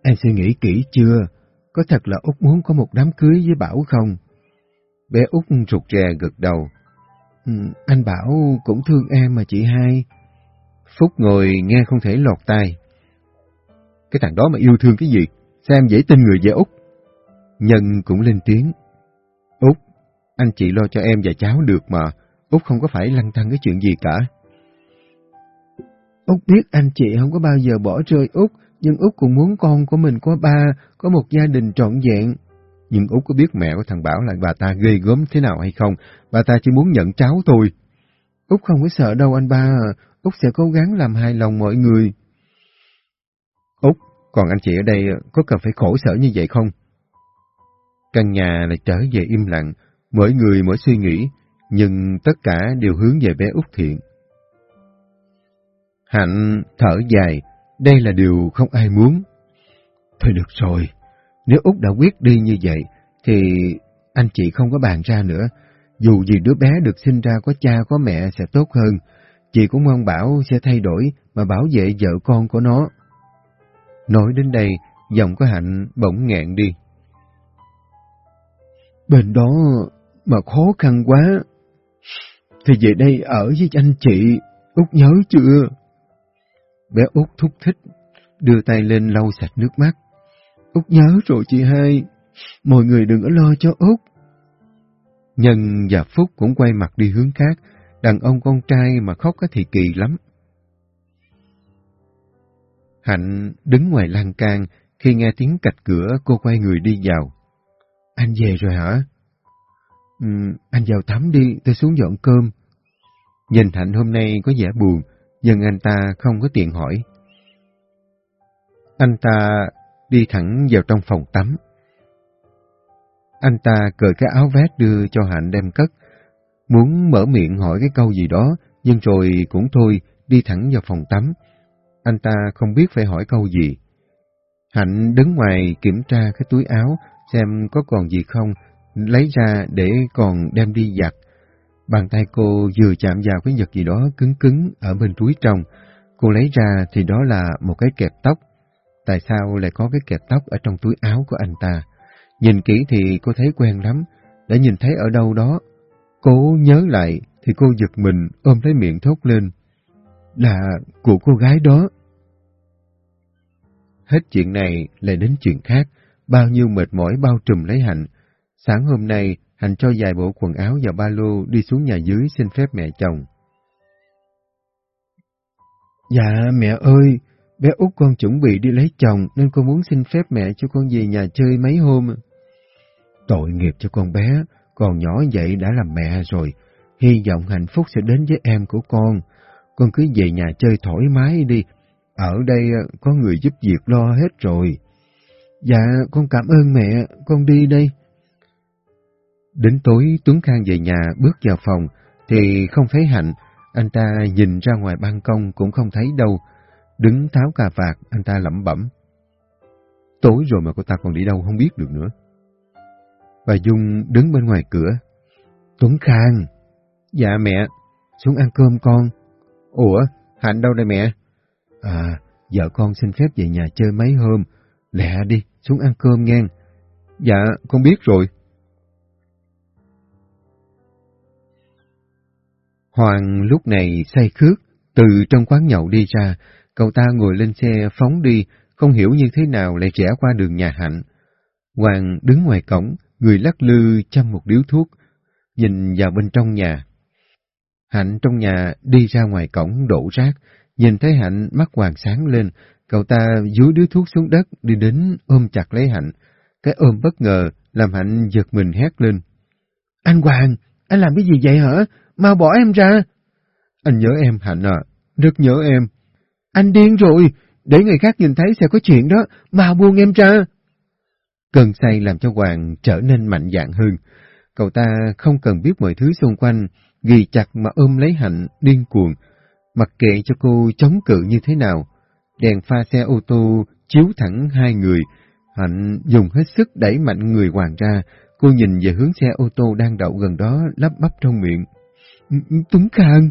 em suy nghĩ kỹ chưa? Có thật là Út muốn có một đám cưới với Bảo không? Bé Út rụt rè gật đầu. Ừ, anh Bảo cũng thương em mà chị hai. Phúc ngồi nghe không thể lọt tai. Cái thằng đó mà yêu thương cái gì? Sao em dễ tin người vậy Út? Nhân cũng lên tiếng. Út, anh chị lo cho em và cháu được mà. Út không có phải lăng tăng cái chuyện gì cả. Út biết anh chị không có bao giờ bỏ rơi Út, nhưng Út cũng muốn con của mình có ba, có một gia đình trọn vẹn. Nhưng Út có biết mẹ của thằng Bảo là bà ta ghê gớm thế nào hay không? Bà ta chỉ muốn nhận cháu thôi. Út không có sợ đâu anh ba, Út sẽ cố gắng làm hài lòng mọi người. Út, còn anh chị ở đây có cần phải khổ sở như vậy không? Căn nhà lại trở về im lặng, mỗi người mỗi suy nghĩ, nhưng tất cả đều hướng về bé Út Thiện. Hạnh thở dài, đây là điều không ai muốn. Thôi được rồi, nếu Út đã quyết đi như vậy, thì anh chị không có bàn ra nữa. Dù gì đứa bé được sinh ra có cha có mẹ sẽ tốt hơn, chị cũng mong Bảo sẽ thay đổi mà bảo vệ vợ con của nó. Nói đến đây, giọng của Hạnh bỗng nghẹn đi. Bên đó mà khó khăn quá, thì về đây ở với anh chị, Út nhớ chưa? Bé Út thúc thích, đưa tay lên lau sạch nước mắt. Út nhớ rồi chị hai, mọi người đừng có lo cho Út. Nhân và Phúc cũng quay mặt đi hướng khác, đàn ông con trai mà khóc thì kỳ lắm. Hạnh đứng ngoài lan can, khi nghe tiếng cạch cửa cô quay người đi vào. Anh về rồi hả? Ừ, anh vào tắm đi, tôi xuống dọn cơm. Nhìn Hạnh hôm nay có vẻ buồn, nhưng anh ta không có tiện hỏi. Anh ta đi thẳng vào trong phòng tắm. Anh ta cởi cái áo vest đưa cho Hạnh đem cất, muốn mở miệng hỏi cái câu gì đó, nhưng rồi cũng thôi, đi thẳng vào phòng tắm. Anh ta không biết phải hỏi câu gì. Hạnh đứng ngoài kiểm tra cái túi áo, xem có còn gì không, lấy ra để còn đem đi giặt. Bàn tay cô vừa chạm vào cái vật gì đó cứng cứng ở bên túi trong. Cô lấy ra thì đó là một cái kẹp tóc. Tại sao lại có cái kẹp tóc ở trong túi áo của anh ta? Nhìn kỹ thì cô thấy quen lắm, đã nhìn thấy ở đâu đó. Cô nhớ lại thì cô giật mình ôm lấy miệng thốt lên. Là của cô gái đó. Hết chuyện này lại đến chuyện khác, bao nhiêu mệt mỏi bao trùm lấy Hạnh. Sáng hôm nay, Hạnh cho vài bộ quần áo và ba lô đi xuống nhà dưới xin phép mẹ chồng. Dạ, mẹ ơi, bé út con chuẩn bị đi lấy chồng nên con muốn xin phép mẹ cho con về nhà chơi mấy hôm. Tội nghiệp cho con bé, còn nhỏ vậy đã làm mẹ rồi. Hy vọng hạnh phúc sẽ đến với em của con. Con cứ về nhà chơi thoải mái đi. Ở đây ờ, có người giúp việc lo hết rồi. Dạ, con cảm ơn mẹ, con đi đây. Đến tối Tuấn Khang về nhà bước vào phòng thì không thấy Hạnh, anh ta nhìn ra ngoài ban công cũng không thấy đâu. Đứng tháo cà vạt, anh ta lẩm bẩm. Tối rồi mà cô ta còn đi đâu không biết được nữa. Bà Dung đứng bên ngoài cửa. Tuấn Khang. Dạ mẹ, xuống ăn cơm con. Ủa, Hạnh đâu đây mẹ? À, vợ con xin phép về nhà chơi mấy hôm. Lẹ đi, xuống ăn cơm nghe. Dạ, con biết rồi. Hoàng lúc này say khước, từ trong quán nhậu đi ra, cậu ta ngồi lên xe phóng đi, không hiểu như thế nào lại trẻ qua đường nhà Hạnh. Hoàng đứng ngoài cổng, người lắc lư chăm một điếu thuốc, nhìn vào bên trong nhà. Hạnh trong nhà đi ra ngoài cổng đổ rác, nhìn thấy Hạnh mắt Hoàng sáng lên, cậu ta dúi đứa thuốc xuống đất đi đến ôm chặt lấy Hạnh. Cái ôm bất ngờ làm Hạnh giật mình hét lên. Anh Hoàng, anh làm cái gì vậy hả? mau bỏ em ra. Anh nhớ em Hạnh à, rất nhớ em. Anh điên rồi, để người khác nhìn thấy sẽ có chuyện đó, mau buông em ra. Cơn say làm cho Hoàng trở nên mạnh dạn hơn. Cậu ta không cần biết mọi thứ xung quanh, ghi chặt mà ôm lấy Hạnh điên cuồng, mặc kệ cho cô chống cự như thế nào. Đèn pha xe ô tô chiếu thẳng hai người, Hạnh dùng hết sức đẩy mạnh người Hoàng ra, cô nhìn về hướng xe ô tô đang đậu gần đó lắp bắp trong miệng. Tuấn Khang.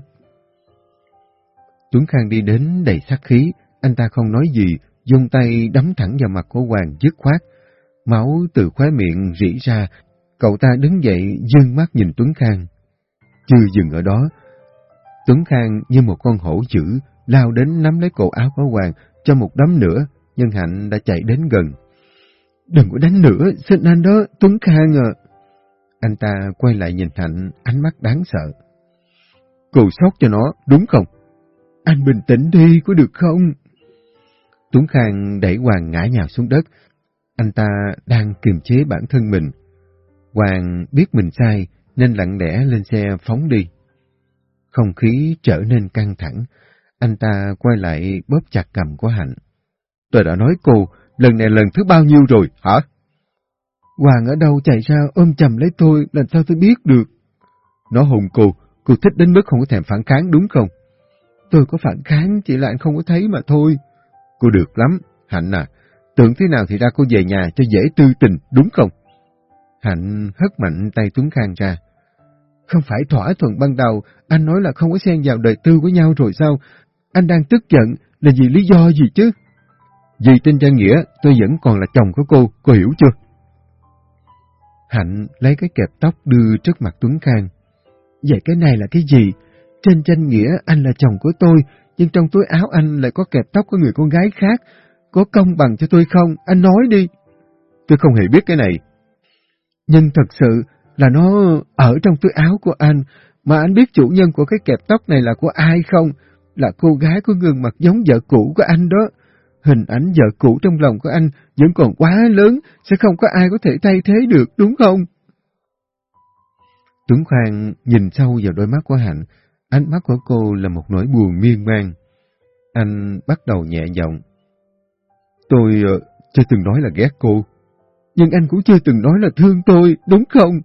Tuấn Khang đi đến đầy sát khí, anh ta không nói gì, dùng tay đấm thẳng vào mặt của Hoàng dứt khoát. Máu từ khóe miệng rỉ ra, cậu ta đứng dậy dương mắt nhìn Tuấn Khang. Chưa dừng ở đó, Tuấn Khang như một con hổ dữ, lao đến nắm lấy cổ áo của Hoàng cho một đấm nữa, nhưng Hạnh đã chạy đến gần. Đừng có đánh nữa, xin anh đó, Tuấn Khang à. Anh ta quay lại nhìn Hạnh, ánh mắt đáng sợ. Cô sót cho nó, đúng không? Anh bình tĩnh đi, có được không? Tuấn Khang đẩy Hoàng ngã nhào xuống đất. Anh ta đang kiềm chế bản thân mình. Hoàng biết mình sai, nên lặng lẽ lên xe phóng đi. Không khí trở nên căng thẳng. Anh ta quay lại bóp chặt cầm của Hạnh. Tôi đã nói cô, lần này lần thứ bao nhiêu rồi, hả? Hoàng ở đâu chạy ra ôm chầm lấy tôi, làm sao tôi biết được? Nó hùng cô, Cô thích đến mức không có thèm phản kháng đúng không? Tôi có phản kháng, chỉ là anh không có thấy mà thôi. Cô được lắm, Hạnh à. Tưởng thế nào thì ra cô về nhà cho dễ tư tình, đúng không? Hạnh hất mạnh tay Tuấn Khang ra. Không phải thỏa thuận ban đầu, anh nói là không có xen vào đời tư của nhau rồi sao? Anh đang tức giận là vì lý do gì chứ? Vì trên danh nghĩa tôi vẫn còn là chồng của cô, cô hiểu chưa? Hạnh lấy cái kẹp tóc đưa trước mặt Tuấn Khang. Vậy cái này là cái gì? Trên tranh nghĩa anh là chồng của tôi, nhưng trong túi áo anh lại có kẹp tóc của người con gái khác. Có công bằng cho tôi không? Anh nói đi. Tôi không hề biết cái này. Nhưng thật sự là nó ở trong túi áo của anh, mà anh biết chủ nhân của cái kẹp tóc này là của ai không? Là cô gái có gương mặt giống vợ cũ của anh đó. Hình ảnh vợ cũ trong lòng của anh vẫn còn quá lớn, sẽ không có ai có thể thay thế được, đúng không? Tuấn Khoan nhìn sâu vào đôi mắt của Hạnh, ánh mắt của cô là một nỗi buồn miên man. Anh bắt đầu nhẹ giọng. Tôi ờ, chưa từng nói là ghét cô. Nhưng anh cũng chưa từng nói là thương tôi, đúng không?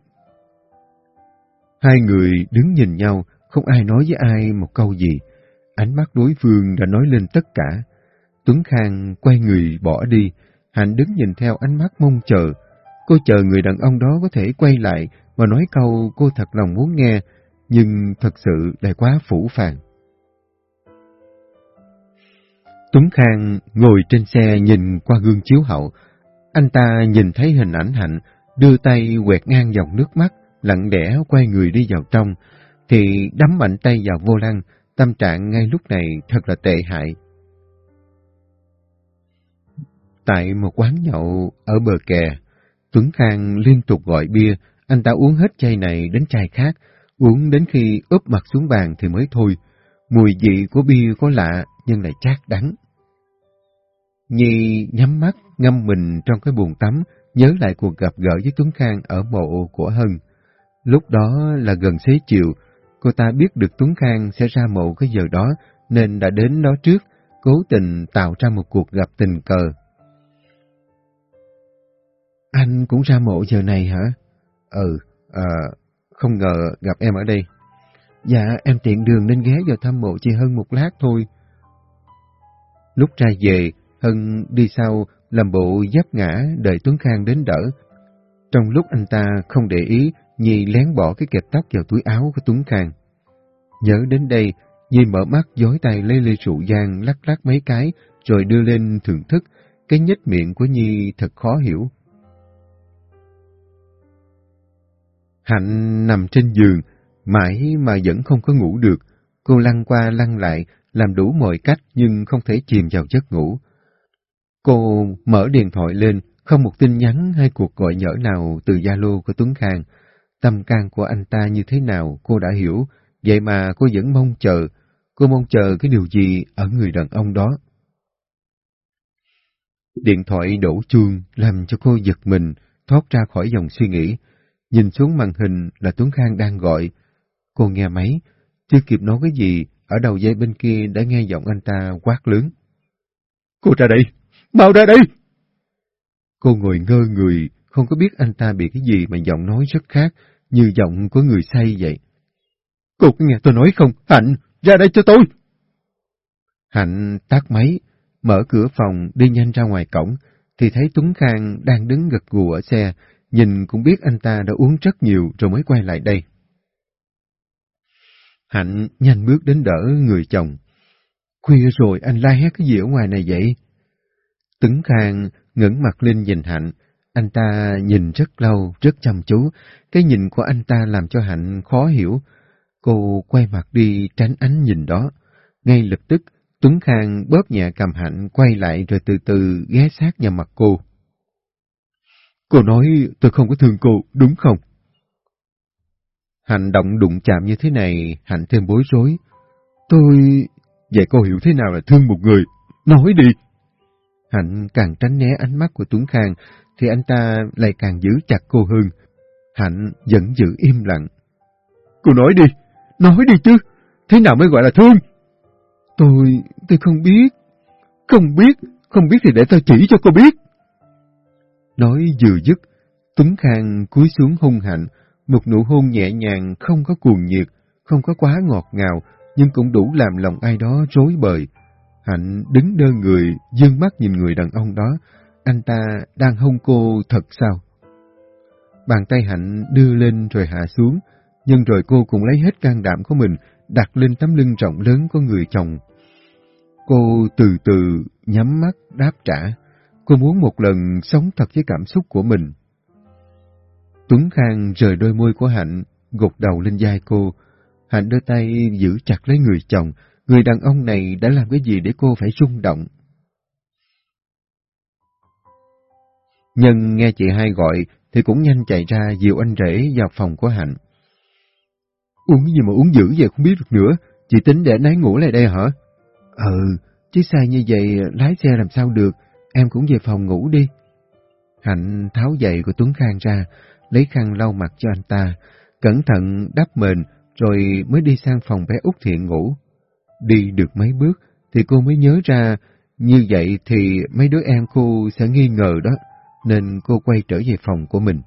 Hai người đứng nhìn nhau, không ai nói với ai một câu gì. Ánh mắt đối phương đã nói lên tất cả. Tuấn Khang quay người bỏ đi, Hạnh đứng nhìn theo ánh mắt mong chờ. Cô chờ người đàn ông đó có thể quay lại và nói câu cô thật lòng muốn nghe, nhưng thật sự lại quá phủ phàng. Tuấn Khang ngồi trên xe nhìn qua gương chiếu hậu. Anh ta nhìn thấy hình ảnh Hạnh, đưa tay quẹt ngang dòng nước mắt, lặng lẽ quay người đi vào trong, thì đắm mạnh tay vào vô lăng, tâm trạng ngay lúc này thật là tệ hại. Tại một quán nhậu ở bờ kè, Tuấn Khang liên tục gọi bia, anh ta uống hết chai này đến chai khác, uống đến khi úp mặt xuống bàn thì mới thôi. Mùi vị của bia có lạ nhưng lại chát đắng. Nhi nhắm mắt, ngâm mình trong cái buồn tắm, nhớ lại cuộc gặp gỡ với Tuấn Khang ở mộ của Hân. Lúc đó là gần xế chiều, cô ta biết được Tuấn Khang sẽ ra mộ cái giờ đó nên đã đến đó trước, cố tình tạo ra một cuộc gặp tình cờ. Anh cũng ra mộ giờ này hả? Ừ, à, không ngờ gặp em ở đây. Dạ, em tiện đường nên ghé vào thăm mộ chị Hân một lát thôi. Lúc ra về, Hân đi sau, làm bộ giáp ngã đợi Tuấn Khang đến đỡ. Trong lúc anh ta không để ý, Nhi lén bỏ cái kẹp tóc vào túi áo của Tuấn Khang. Nhớ đến đây, Nhi mở mắt dối tay lấy ly rượu giang lắc lắc mấy cái, rồi đưa lên thưởng thức. Cái nhếch miệng của Nhi thật khó hiểu. Hạnh nằm trên giường, mãi mà vẫn không có ngủ được. Cô lăn qua lăn lại, làm đủ mọi cách nhưng không thể chìm vào giấc ngủ. Cô mở điện thoại lên, không một tin nhắn hay cuộc gọi nhỡ nào từ Zalo của Tuấn Khang. Tâm can của anh ta như thế nào cô đã hiểu, vậy mà cô vẫn mong chờ. Cô mong chờ cái điều gì ở người đàn ông đó. Điện thoại đổ chuông làm cho cô giật mình, thoát ra khỏi dòng suy nghĩ. Nhìn xuống màn hình là Tuấn Khang đang gọi. Cô nghe máy, chưa kịp nói cái gì, ở đầu dây bên kia đã nghe giọng anh ta quát lớn. Cô ra đây! Mau ra đây! Cô ngồi ngơ người, không có biết anh ta bị cái gì mà giọng nói rất khác, như giọng của người say vậy. Cô có nghe tôi nói không? Hạnh, ra đây cho tôi! Hạnh tắt máy, mở cửa phòng đi nhanh ra ngoài cổng, thì thấy Tuấn Khang đang đứng gật gù ở xe, nhìn cũng biết anh ta đã uống rất nhiều rồi mới quay lại đây. Hạnh nhanh bước đến đỡ người chồng. Khuya rồi anh la hét cái gì ở ngoài này vậy? Tuấn Khang ngẩng mặt lên nhìn Hạnh, anh ta nhìn rất lâu, rất chăm chú, cái nhìn của anh ta làm cho Hạnh khó hiểu. Cô quay mặt đi tránh ánh nhìn đó. Ngay lập tức, Tuấn Khang bóp nhẹ cầm Hạnh quay lại rồi từ từ ghé sát vào mặt cô. Cô nói tôi không có thương cô, đúng không? Hành động đụng chạm như thế này, Hạnh thêm bối rối. Tôi... Vậy cô hiểu thế nào là thương một người? Nói đi! Hạnh càng tránh né ánh mắt của Tuấn Khang, thì anh ta lại càng giữ chặt cô hơn. Hạnh vẫn giữ im lặng. Cô nói đi! Nói đi chứ! Thế nào mới gọi là thương? Tôi... tôi không biết. Không biết, không biết thì để tôi chỉ cho cô biết. Nói vừa dứt, Tuấn Khang cúi xuống hung hạnh, một nụ hôn nhẹ nhàng không có cuồng nhiệt, không có quá ngọt ngào, nhưng cũng đủ làm lòng ai đó rối bời. Hạnh đứng đơ người, dương mắt nhìn người đàn ông đó, anh ta đang hôn cô thật sao? Bàn tay Hạnh đưa lên rồi hạ xuống, nhưng rồi cô cũng lấy hết can đảm của mình, đặt lên tấm lưng rộng lớn của người chồng. Cô từ từ nhắm mắt đáp trả. Cô muốn một lần sống thật với cảm xúc của mình. Tuấn Khang rời đôi môi của Hạnh, gục đầu lên vai cô. Hạnh đưa tay giữ chặt lấy người chồng. Người đàn ông này đã làm cái gì để cô phải rung động? Nhân nghe chị hai gọi thì cũng nhanh chạy ra dìu anh rể vào phòng của Hạnh. Uống gì mà uống dữ vậy không biết được nữa, chị tính để nái ngủ lại đây hả? Ừ, chứ sai như vậy lái xe làm sao được, em cũng về phòng ngủ đi. Hạnh tháo giày của Tuấn Khang ra, lấy khăn lau mặt cho anh ta, cẩn thận đắp mền rồi mới đi sang phòng bé Út Thiện ngủ. Đi được mấy bước thì cô mới nhớ ra như vậy thì mấy đứa em cô sẽ nghi ngờ đó, nên cô quay trở về phòng của mình.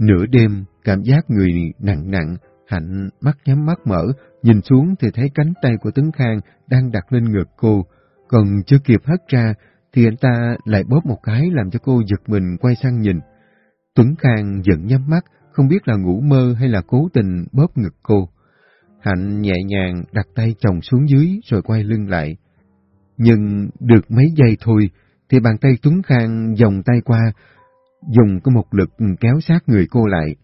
Nửa đêm, cảm giác người nặng nặng, Hạnh mắt nhắm mắt mở, nhìn xuống thì thấy cánh tay của Tấn Khang đang đặt lên ngực cô, còn chưa kịp hất ra thì anh ta lại bóp một cái làm cho cô giật mình quay sang nhìn. Tuấn Khang giận nhắm mắt, không biết là ngủ mơ hay là cố tình bóp ngực cô. Hạnh nhẹ nhàng đặt tay chồng xuống dưới rồi quay lưng lại. Nhưng được mấy giây thôi thì bàn tay Tuấn Khang vòng tay qua, dùng có một lực kéo sát người cô lại.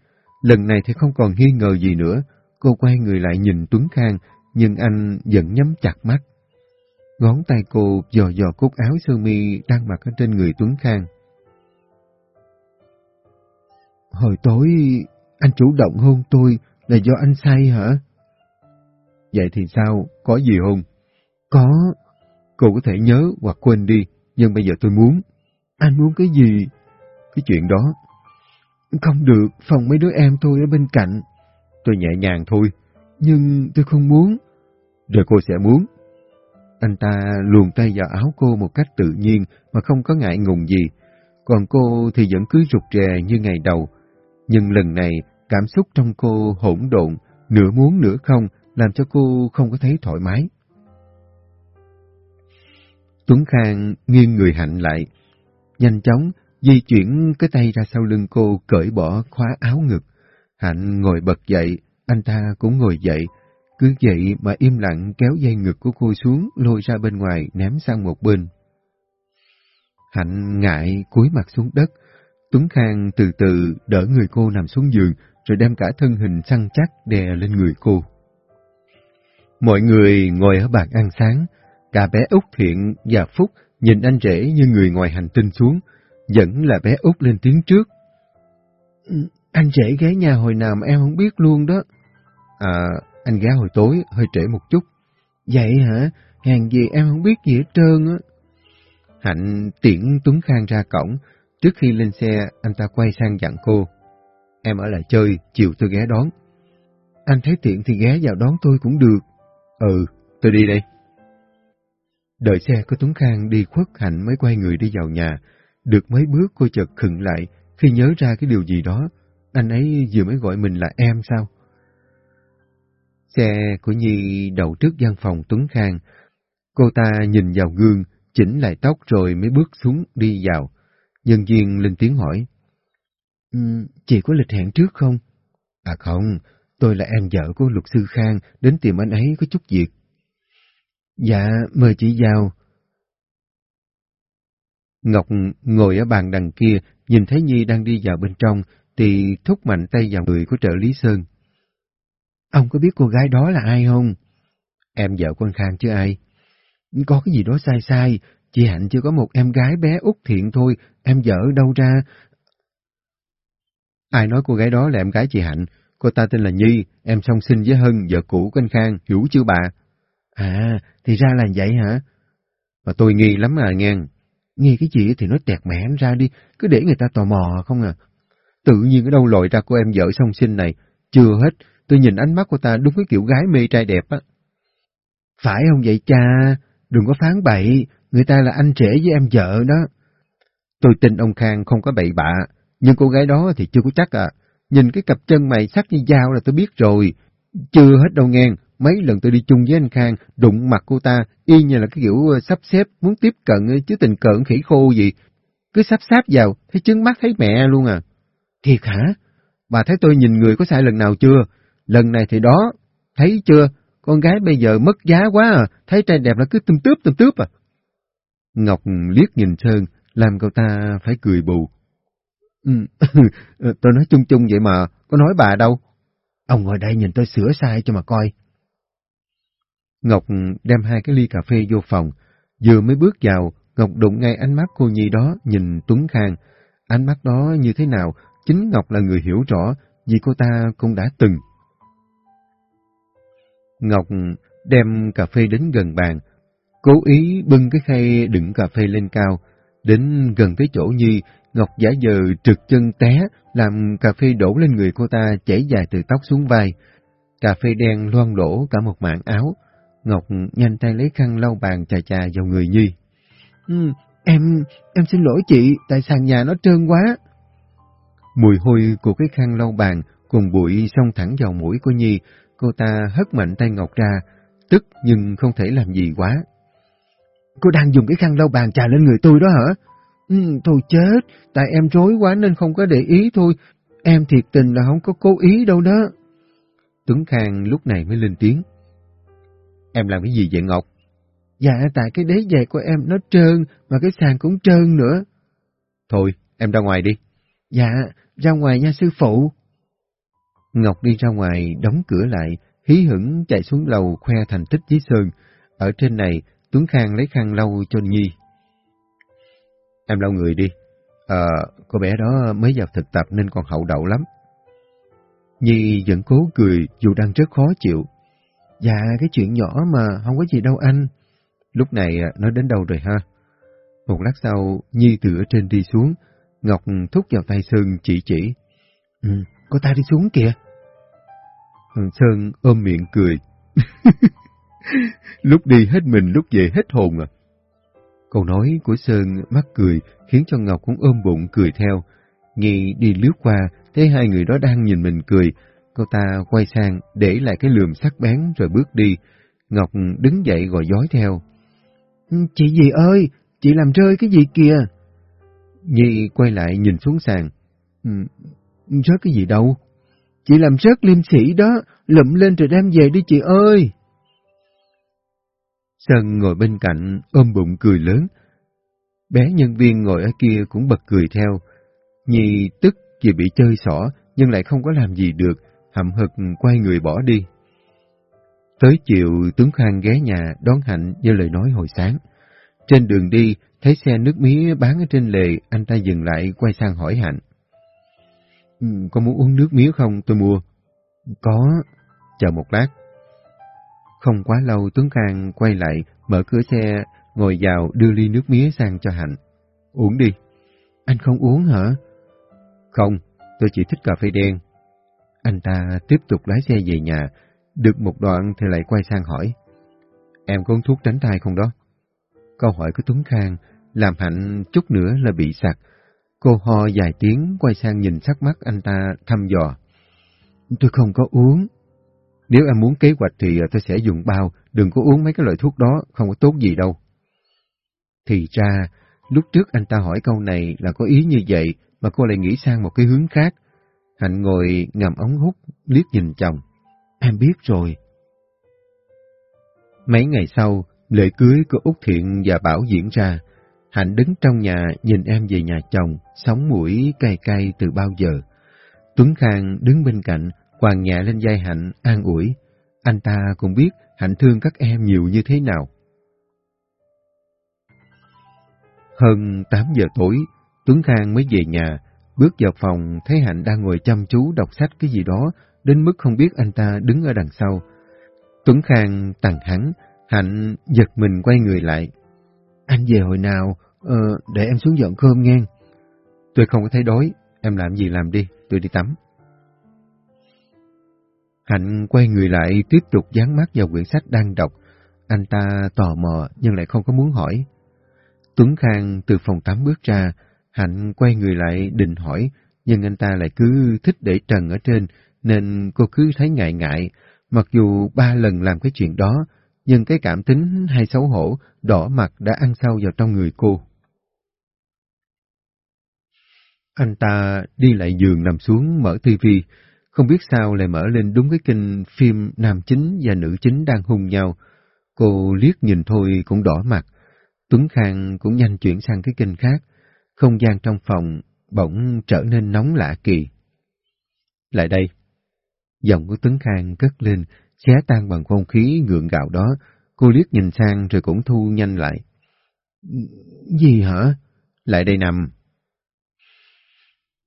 Lần này thì không còn nghi ngờ gì nữa, cô quay người lại nhìn Tuấn Khang, nhưng anh vẫn nhắm chặt mắt. Ngón tay cô dò dò cúc áo sơ mi đang mặc ở trên người Tuấn Khang. Hồi tối anh chủ động hôn tôi là do anh say hả? Vậy thì sao? Có gì hôn? Có. Cô có thể nhớ hoặc quên đi, nhưng bây giờ tôi muốn. Anh muốn cái gì? Cái chuyện đó. Không được, phòng mấy đứa em tôi ở bên cạnh. Tôi nhẹ nhàng thôi, nhưng tôi không muốn. Rồi cô sẽ muốn. Anh ta luồn tay vào áo cô một cách tự nhiên mà không có ngại ngùng gì. Còn cô thì vẫn cứ rụt rè như ngày đầu. Nhưng lần này, cảm xúc trong cô hỗn độn, nửa muốn nửa không, làm cho cô không có thấy thoải mái. Tuấn Khang nghiêng người hạnh lại. Nhanh chóng, di chuyển cái tay ra sau lưng cô cởi bỏ khóa áo ngực. Hạnh ngồi bật dậy, anh ta cũng ngồi dậy. Cứ vậy mà im lặng kéo dây ngực của cô xuống, lôi ra bên ngoài, ném sang một bên. Hạnh ngại cúi mặt xuống đất. Tuấn Khang từ từ đỡ người cô nằm xuống giường, rồi đem cả thân hình săn chắc đè lên người cô. Mọi người ngồi ở bàn ăn sáng, cả bé Út Thiện và Phúc nhìn anh rể như người ngoài hành tinh xuống, vẫn là bé Út lên tiếng trước. Ừ, anh rể ghé nhà hồi nào mà em không biết luôn đó. À, anh ghé hồi tối, hơi trễ một chút. Vậy hả? Hàng gì em không biết gì hết trơn á. Hạnh tiễn Tuấn Khang ra cổng, trước khi lên xe anh ta quay sang dặn cô. Em ở lại chơi, chiều tôi ghé đón. Anh thấy tiện thì ghé vào đón tôi cũng được. Ừ, tôi đi đây. Đợi xe của Tuấn Khang đi khuất Hạnh mới quay người đi vào nhà. Được mấy bước cô chợt khựng lại khi nhớ ra cái điều gì đó. Anh ấy vừa mới gọi mình là em sao? Xe của Nhi đậu trước gian phòng Tuấn Khang. Cô ta nhìn vào gương, chỉnh lại tóc rồi mới bước xuống đi vào. Nhân viên lên tiếng hỏi. Um, chị có lịch hẹn trước không? À không, tôi là em vợ của luật sư Khang, đến tìm anh ấy có chút việc. Dạ, mời chị vào. Ngọc ngồi ở bàn đằng kia, nhìn thấy Nhi đang đi vào bên trong, thì thúc mạnh tay vào người của trợ lý Sơn. Ông có biết cô gái đó là ai không? Em vợ con Khang chứ ai? Có cái gì đó sai sai, chị Hạnh chưa có một em gái bé út thiện thôi, em vợ đâu ra? Ai nói cô gái đó là em gái chị Hạnh? Cô ta tên là Nhi, em song sinh với Hân, vợ cũ của anh Khang, hiểu chưa bà? À, thì ra là vậy hả? Mà tôi nghi lắm à nghe. Nghi cái gì thì nói tẹt mẹ ra đi, cứ để người ta tò mò không à. Tự nhiên ở đâu lòi ra cô em vợ song sinh này. Chưa hết, tôi nhìn ánh mắt của ta đúng cái kiểu gái mê trai đẹp á. Phải không vậy cha? Đừng có phán bậy, người ta là anh trẻ với em vợ đó. Tôi tin ông Khang không có bậy bạ, nhưng cô gái đó thì chưa có chắc à. Nhìn cái cặp chân mày sắc như dao là tôi biết rồi. Chưa hết đâu nghe, mấy lần tôi đi chung với anh Khang, đụng mặt cô ta, y như là cái kiểu ờ, sắp xếp, muốn tiếp cận chứ tình cận khỉ khô gì. Cứ sắp sáp vào, thấy trứng mắt thấy mẹ luôn à. Thiệt hả? Bà thấy tôi nhìn người có sai lần nào chưa? Lần này thì đó, thấy chưa? Con gái bây giờ mất giá quá à, thấy trai đẹp là cứ tùm tướp tùm tướp à. Ngọc liếc nhìn Sơn, làm cậu ta phải cười bù. Ừ, tôi nói chung chung vậy mà, có nói bà đâu. Ông ngồi đây nhìn tôi sửa sai cho mà coi. Ngọc đem hai cái ly cà phê vô phòng, vừa mới bước vào, Ngọc đụng ngay ánh mắt cô Nhi đó nhìn Tuấn Khang. Ánh mắt đó như thế nào, chính Ngọc là người hiểu rõ, vì cô ta cũng đã từng. Ngọc đem cà phê đến gần bàn, cố ý bưng cái khay đựng cà phê lên cao, đến gần tới chỗ Nhi, Ngọc giả giờ trực chân té, làm cà phê đổ lên người cô ta chảy dài từ tóc xuống vai. Cà phê đen loang đổ cả một mảng áo. Ngọc nhanh tay lấy khăn lau bàn chà chà vào người Nhi. Ừ, em, em xin lỗi chị, tại sàn nhà nó trơn quá. Mùi hôi của cái khăn lau bàn cùng bụi xông thẳng vào mũi của Nhi, cô ta hất mạnh tay Ngọc ra, tức nhưng không thể làm gì quá. Cô đang dùng cái khăn lau bàn trà lên người tôi đó hả? Ừ, thôi chết, tại em rối quá nên không có để ý thôi. Em thiệt tình là không có cố ý đâu đó. Tuấn Khang lúc này mới lên tiếng. Em làm cái gì vậy Ngọc? Dạ, tại cái đế giày của em nó trơn, mà cái sàn cũng trơn nữa. Thôi, em ra ngoài đi. Dạ, ra ngoài nha sư phụ. Ngọc đi ra ngoài, đóng cửa lại, hí hửng chạy xuống lầu khoe thành tích với Sơn. Ở trên này, Tuấn Khang lấy khăn lau cho Nhi. Em lau người đi. Ờ, cô bé đó mới vào thực tập nên còn hậu đậu lắm. Nhi vẫn cố cười dù đang rất khó chịu. Dạ, cái chuyện nhỏ mà, không có gì đâu anh. Lúc này à, nó nói đến đâu rồi ha? Một lát sau, Nhi từ ở trên đi xuống, Ngọc thúc vào tay Sơn chỉ chỉ. Ừ, cô ta đi xuống kìa. Ừ, Sơn ôm miệng cười. lúc đi hết mình, lúc về hết hồn à. Câu nói của Sơn mắc cười khiến cho Ngọc cũng ôm bụng cười theo. Nhi đi lướt qua, thấy hai người đó đang nhìn mình cười. Cô ta quay sang để lại cái lườm sắc bén rồi bước đi. Ngọc đứng dậy gọi dối theo. Ừ, chị gì ơi, chị làm rơi cái gì kìa? Nhi quay lại nhìn xuống sàn. Ừ, rớt cái gì đâu? Chị làm rớt liêm sĩ đó, lụm lên rồi đem về đi chị ơi. Sơn ngồi bên cạnh, ôm bụng cười lớn. Bé nhân viên ngồi ở kia cũng bật cười theo. Nhi tức vì bị chơi xỏ, nhưng lại không có làm gì được, hậm hực quay người bỏ đi. Tới chiều, Tuấn Khang ghé nhà đón Hạnh như lời nói hồi sáng. Trên đường đi, thấy xe nước mía bán ở trên lề, anh ta dừng lại quay sang hỏi Hạnh. Ừ, có muốn uống nước mía không? Tôi mua. Có. Chờ một lát. Không quá lâu Tuấn Khang quay lại, mở cửa xe, ngồi vào đưa ly nước mía sang cho Hạnh. Uống đi. Anh không uống hả? Không, tôi chỉ thích cà phê đen. Anh ta tiếp tục lái xe về nhà, được một đoạn thì lại quay sang hỏi. Em có uống thuốc tránh thai không đó? Câu hỏi của Tuấn Khang làm Hạnh chút nữa là bị sặc. Cô ho dài tiếng quay sang nhìn sắc mắt anh ta thăm dò. Tôi không có uống. Nếu em muốn kế hoạch thì ờ, tôi sẽ dùng bao, đừng có uống mấy cái loại thuốc đó, không có tốt gì đâu. Thì ra, lúc trước anh ta hỏi câu này là có ý như vậy, mà cô lại nghĩ sang một cái hướng khác. Hạnh ngồi ngầm ống hút, liếc nhìn chồng. Em biết rồi. Mấy ngày sau, lễ cưới của Úc Thiện và Bảo diễn ra. Hạnh đứng trong nhà nhìn em về nhà chồng, sống mũi cay cay từ bao giờ. Tuấn Khang đứng bên cạnh, quàng nhẹ lên vai Hạnh, an ủi. Anh ta cũng biết Hạnh thương các em nhiều như thế nào. Hơn 8 giờ tối, Tuấn Khang mới về nhà, bước vào phòng thấy Hạnh đang ngồi chăm chú đọc sách cái gì đó, đến mức không biết anh ta đứng ở đằng sau. Tuấn Khang tàn hắn, Hạnh giật mình quay người lại. Anh về hồi nào? Ờ, để em xuống dọn cơm nghe. Tôi không có thấy đói, em làm gì làm đi, tôi đi tắm. Hạnh quay người lại tiếp tục dán mắt vào quyển sách đang đọc. Anh ta tò mò nhưng lại không có muốn hỏi. Tuấn Khang từ phòng tắm bước ra, Hạnh quay người lại định hỏi, nhưng anh ta lại cứ thích để trần ở trên, nên cô cứ thấy ngại ngại. Mặc dù ba lần làm cái chuyện đó, nhưng cái cảm tính hay xấu hổ, đỏ mặt đã ăn sâu vào trong người cô. Anh ta đi lại giường nằm xuống mở tivi, không biết sao lại mở lên đúng cái kênh phim nam chính và nữ chính đang hung nhau. Cô liếc nhìn thôi cũng đỏ mặt. Tuấn Khang cũng nhanh chuyển sang cái kênh khác. Không gian trong phòng bỗng trở nên nóng lạ kỳ. Lại đây. Giọng của Tuấn Khang cất lên, xé tan bằng không khí gượng gạo đó. Cô liếc nhìn sang rồi cũng thu nhanh lại. Gì hả? Lại đây nằm.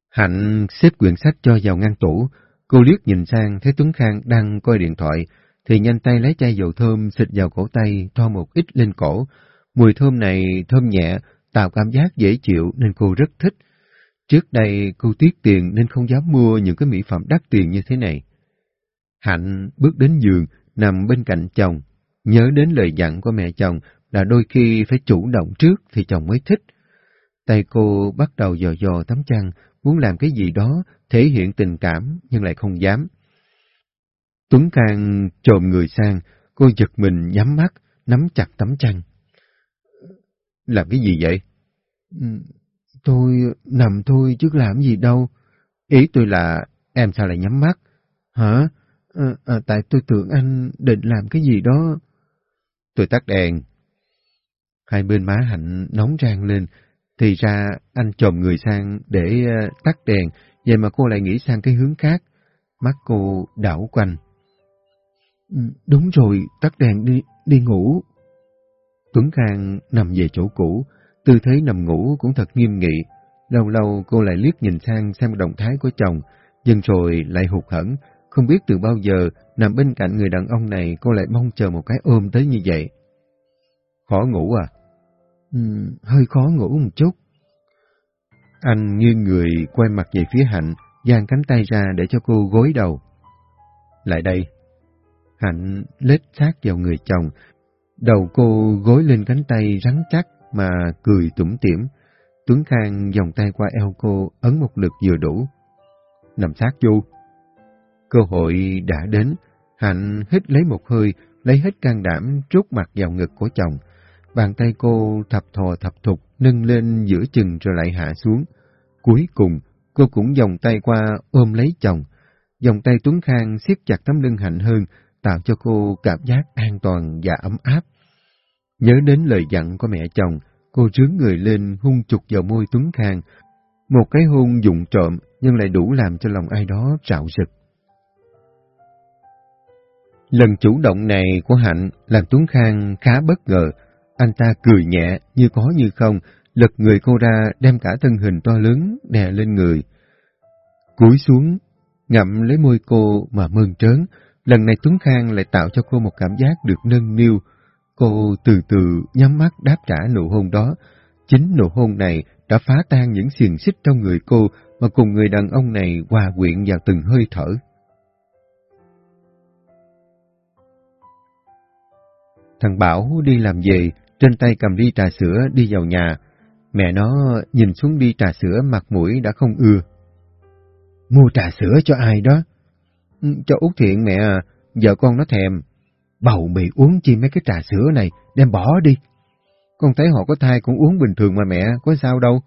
Hạnh xếp quyển sách cho vào ngăn tủ. Cô liếc nhìn sang thấy Tuấn Khang đang coi điện thoại, thì nhanh tay lấy chai dầu thơm xịt vào cổ tay, thoa một ít lên cổ. Mùi thơm này thơm nhẹ, tạo cảm giác dễ chịu nên cô rất thích. Trước đây cô tiếc tiền nên không dám mua những cái mỹ phẩm đắt tiền như thế này. Hạnh bước đến giường, nằm bên cạnh chồng, nhớ đến lời dặn của mẹ chồng là đôi khi phải chủ động trước thì chồng mới thích. Tay cô bắt đầu dò dò tấm chăn, muốn làm cái gì đó, thể hiện tình cảm nhưng lại không dám. Tuấn Khang trồm người sang, cô giật mình nhắm mắt, nắm chặt tấm chăn. Làm cái gì vậy? Ừ, tôi nằm thôi chứ làm gì đâu. Ý tôi là em sao lại nhắm mắt? Hả? À, à, tại tôi tưởng anh định làm cái gì đó. Tôi tắt đèn. Hai bên má Hạnh nóng rang lên, thì ra anh chồm người sang để uh, tắt đèn, vậy mà cô lại nghĩ sang cái hướng khác. Mắt cô đảo quanh. Ừ, đúng rồi, tắt đèn đi, đi ngủ. Tuấn Khang nằm về chỗ cũ, tư thế nằm ngủ cũng thật nghiêm nghị. Lâu lâu cô lại liếc nhìn sang xem động thái của chồng, dần rồi lại hụt hẫng, không biết từ bao giờ nằm bên cạnh người đàn ông này cô lại mong chờ một cái ôm tới như vậy. Khó ngủ à? Ừ, hơi khó ngủ một chút. Anh nghiêng người quay mặt về phía Hạnh, giang cánh tay ra để cho cô gối đầu. Lại đây. Hạnh lết sát vào người chồng, đầu cô gối lên cánh tay rắn chắc mà cười tủm tỉm. Tuấn Khang vòng tay qua eo cô, ấn một lực vừa đủ. Nằm sát vô. Cơ hội đã đến, Hạnh hít lấy một hơi, lấy hết can đảm trút mặt vào ngực của chồng. Bàn tay cô thập thò thập thục, nâng lên giữa chừng rồi lại hạ xuống. Cuối cùng, cô cũng vòng tay qua ôm lấy chồng. Vòng tay Tuấn Khang siết chặt tấm lưng Hạnh hơn, tạo cho cô cảm giác an toàn và ấm áp. Nhớ đến lời dặn của mẹ chồng, cô trướng người lên hung chục vào môi Tuấn Khang. Một cái hôn dụng trộm nhưng lại đủ làm cho lòng ai đó rạo rực. Lần chủ động này của Hạnh làm Tuấn Khang khá bất ngờ. Anh ta cười nhẹ, như có như không, lật người cô ra đem cả thân hình to lớn đè lên người. Cúi xuống, ngậm lấy môi cô mà mơn trớn. Lần này Tuấn Khang lại tạo cho cô một cảm giác được nâng niu. Cô từ từ nhắm mắt đáp trả nụ hôn đó. Chính nụ hôn này đã phá tan những xiềng xích trong người cô mà cùng người đàn ông này hòa quyện vào từng hơi thở. Thằng Bảo đi làm về, trên tay cầm ly trà sữa đi vào nhà. Mẹ nó nhìn xuống ly trà sữa mặt mũi đã không ưa. Mua trà sữa cho ai đó? Cho Út Thiện mẹ à, vợ con nó thèm. Bầu mì uống chi mấy cái trà sữa này, đem bỏ đi. Con thấy họ có thai cũng uống bình thường mà mẹ, có sao đâu.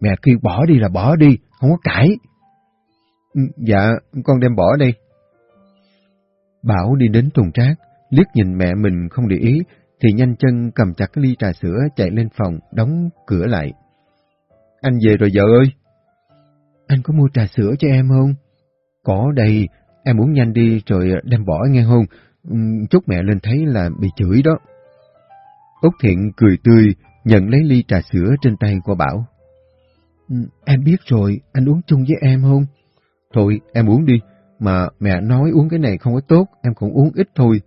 Mẹ kêu bỏ đi là bỏ đi, không có cãi. Ừ, dạ, con đem bỏ đi. Bảo đi đến thùng Trác, liếc nhìn mẹ mình không để ý, thì nhanh chân cầm chặt cái ly trà sữa chạy lên phòng, đóng cửa lại. Anh về rồi vợ ơi! Anh có mua trà sữa cho em không? Có đây, em muốn nhanh đi rồi đem bỏ nghe không? Ừ, Chút mẹ lên thấy là bị chửi đó. Úc Thiện cười tươi, nhận lấy ly trà sữa trên tay của Bảo. Ừ, em biết rồi, anh uống chung với em không? Thôi, em uống đi, mà mẹ nói uống cái này không có tốt, em cũng uống ít thôi.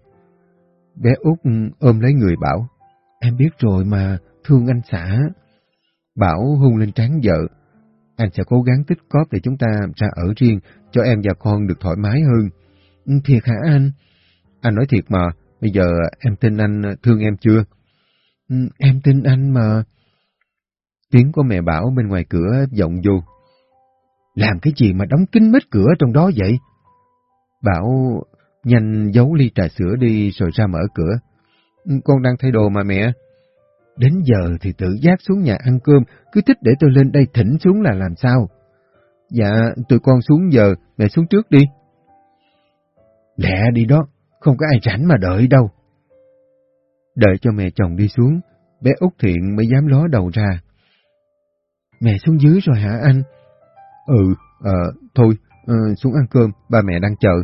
Bé Út ừ, ôm lấy người Bảo. Em biết rồi mà, thương anh xã. Bảo hung lên trán vợ. Anh sẽ cố gắng tích cóp để chúng ta ra ở riêng, cho em và con được thoải mái hơn. Ừ, thiệt hả anh? Anh nói thiệt mà, bây giờ em tin anh thương em chưa? Ừ, em tin anh mà. Tiếng của mẹ Bảo bên ngoài cửa vọng vô. Làm cái gì mà đóng kín mít cửa trong đó vậy? Bảo nhanh giấu ly trà sữa đi rồi ra mở cửa. Ừ, con đang thay đồ mà mẹ. Đến giờ thì tự giác xuống nhà ăn cơm, cứ thích để tôi lên đây thỉnh xuống là làm sao? Dạ, tụi con xuống giờ, mẹ xuống trước đi. Lẹ đi đó, không có ai rảnh mà đợi đâu. Đợi cho mẹ chồng đi xuống, bé Út Thiện mới dám ló đầu ra. Mẹ xuống dưới rồi hả anh? Ừ, à, thôi, à, xuống ăn cơm, ba mẹ đang chờ.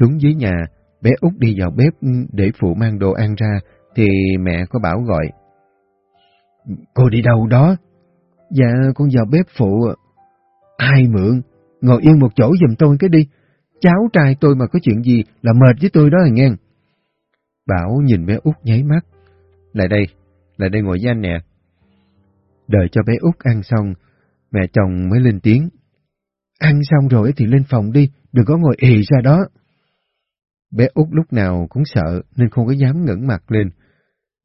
Xuống dưới nhà, bé Út đi vào bếp để phụ mang đồ ăn ra, thì mẹ có bảo gọi. Cô đi đâu đó? Dạ, con vào bếp phụ. Ai mượn? Ngồi yên một chỗ giùm tôi cái đi. Cháu trai tôi mà có chuyện gì là mệt với tôi đó à nghe. Bảo nhìn bé út nháy mắt. Lại đây, lại đây ngồi với anh nè. Đợi cho bé út ăn xong, mẹ chồng mới lên tiếng. Ăn xong rồi thì lên phòng đi, đừng có ngồi ì ra đó. Bé út lúc nào cũng sợ nên không có dám ngẩng mặt lên.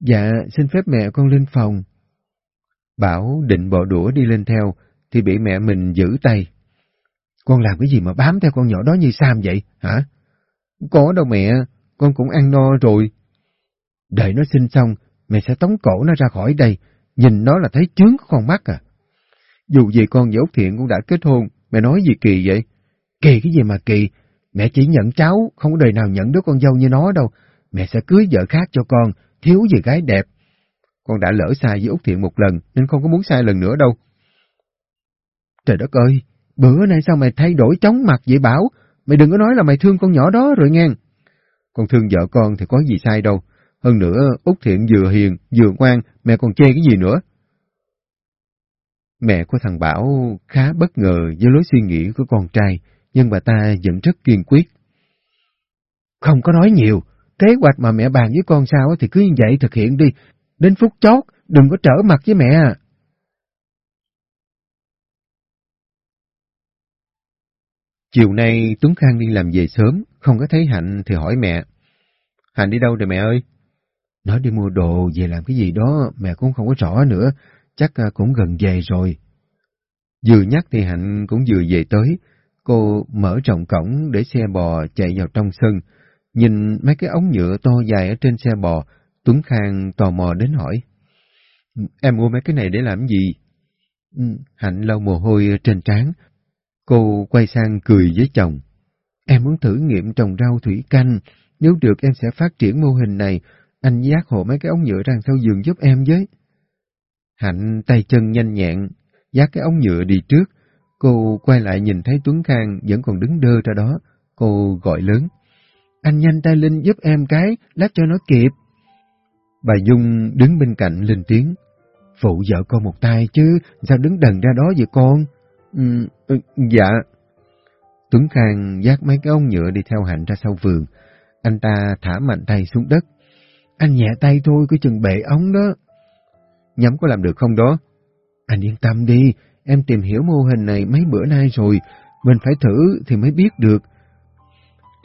Dạ, xin phép mẹ con lên phòng. Bảo định bỏ đũa đi lên theo, thì bị mẹ mình giữ tay. Con làm cái gì mà bám theo con nhỏ đó như Sam vậy, hả? Có đâu mẹ, con cũng ăn no rồi. Đợi nó sinh xong, mẹ sẽ tống cổ nó ra khỏi đây, nhìn nó là thấy chướng con mắt à. Dù gì con và Thiện cũng đã kết hôn, mẹ nói gì kỳ vậy? Kỳ cái gì mà kỳ, mẹ chỉ nhận cháu, không có đời nào nhận đứa con dâu như nó đâu. Mẹ sẽ cưới vợ khác cho con, thiếu gì gái đẹp. Con đã lỡ sai với Út Thiện một lần, nên không có muốn sai lần nữa đâu. Trời đất ơi, bữa nay sao mày thay đổi chóng mặt vậy Bảo? Mày đừng có nói là mày thương con nhỏ đó rồi nghe. Con thương vợ con thì có gì sai đâu. Hơn nữa, Út Thiện vừa hiền, vừa ngoan, mẹ còn chê cái gì nữa. Mẹ của thằng Bảo khá bất ngờ với lối suy nghĩ của con trai, nhưng bà ta vẫn rất kiên quyết. Không có nói nhiều, kế hoạch mà mẹ bàn với con sao thì cứ như vậy thực hiện đi, đến phút chót, đừng có trở mặt với mẹ. Chiều nay Tuấn Khang đi làm về sớm, không có thấy Hạnh thì hỏi mẹ. Hạnh đi đâu rồi mẹ ơi? Nó đi mua đồ, về làm cái gì đó, mẹ cũng không có rõ nữa, chắc à, cũng gần về rồi. Vừa nhắc thì Hạnh cũng vừa về tới, cô mở rộng cổng để xe bò chạy vào trong sân, nhìn mấy cái ống nhựa to dài ở trên xe bò, Tuấn Khang tò mò đến hỏi. Em mua mấy cái này để làm gì? Ừ, Hạnh lau mồ hôi trên trán, Cô quay sang cười với chồng. Em muốn thử nghiệm trồng rau thủy canh, nếu được em sẽ phát triển mô hình này, anh giác hộ mấy cái ống nhựa đằng sau giường giúp em với. Hạnh tay chân nhanh nhẹn, giác cái ống nhựa đi trước. Cô quay lại nhìn thấy Tuấn Khang vẫn còn đứng đơ ra đó. Cô gọi lớn. Anh nhanh tay linh giúp em cái, lát cho nó kịp. Bà Dung đứng bên cạnh lên tiếng. Phụ vợ con một tay chứ, sao đứng đần ra đó vậy con? Ừ, ừ, dạ. Tuấn Khang dắt mấy cái ống nhựa đi theo Hạnh ra sau vườn. Anh ta thả mạnh tay xuống đất. Anh nhẹ tay thôi, cứ chừng bể ống đó. Nhắm có làm được không đó? Anh yên tâm đi, em tìm hiểu mô hình này mấy bữa nay rồi, mình phải thử thì mới biết được.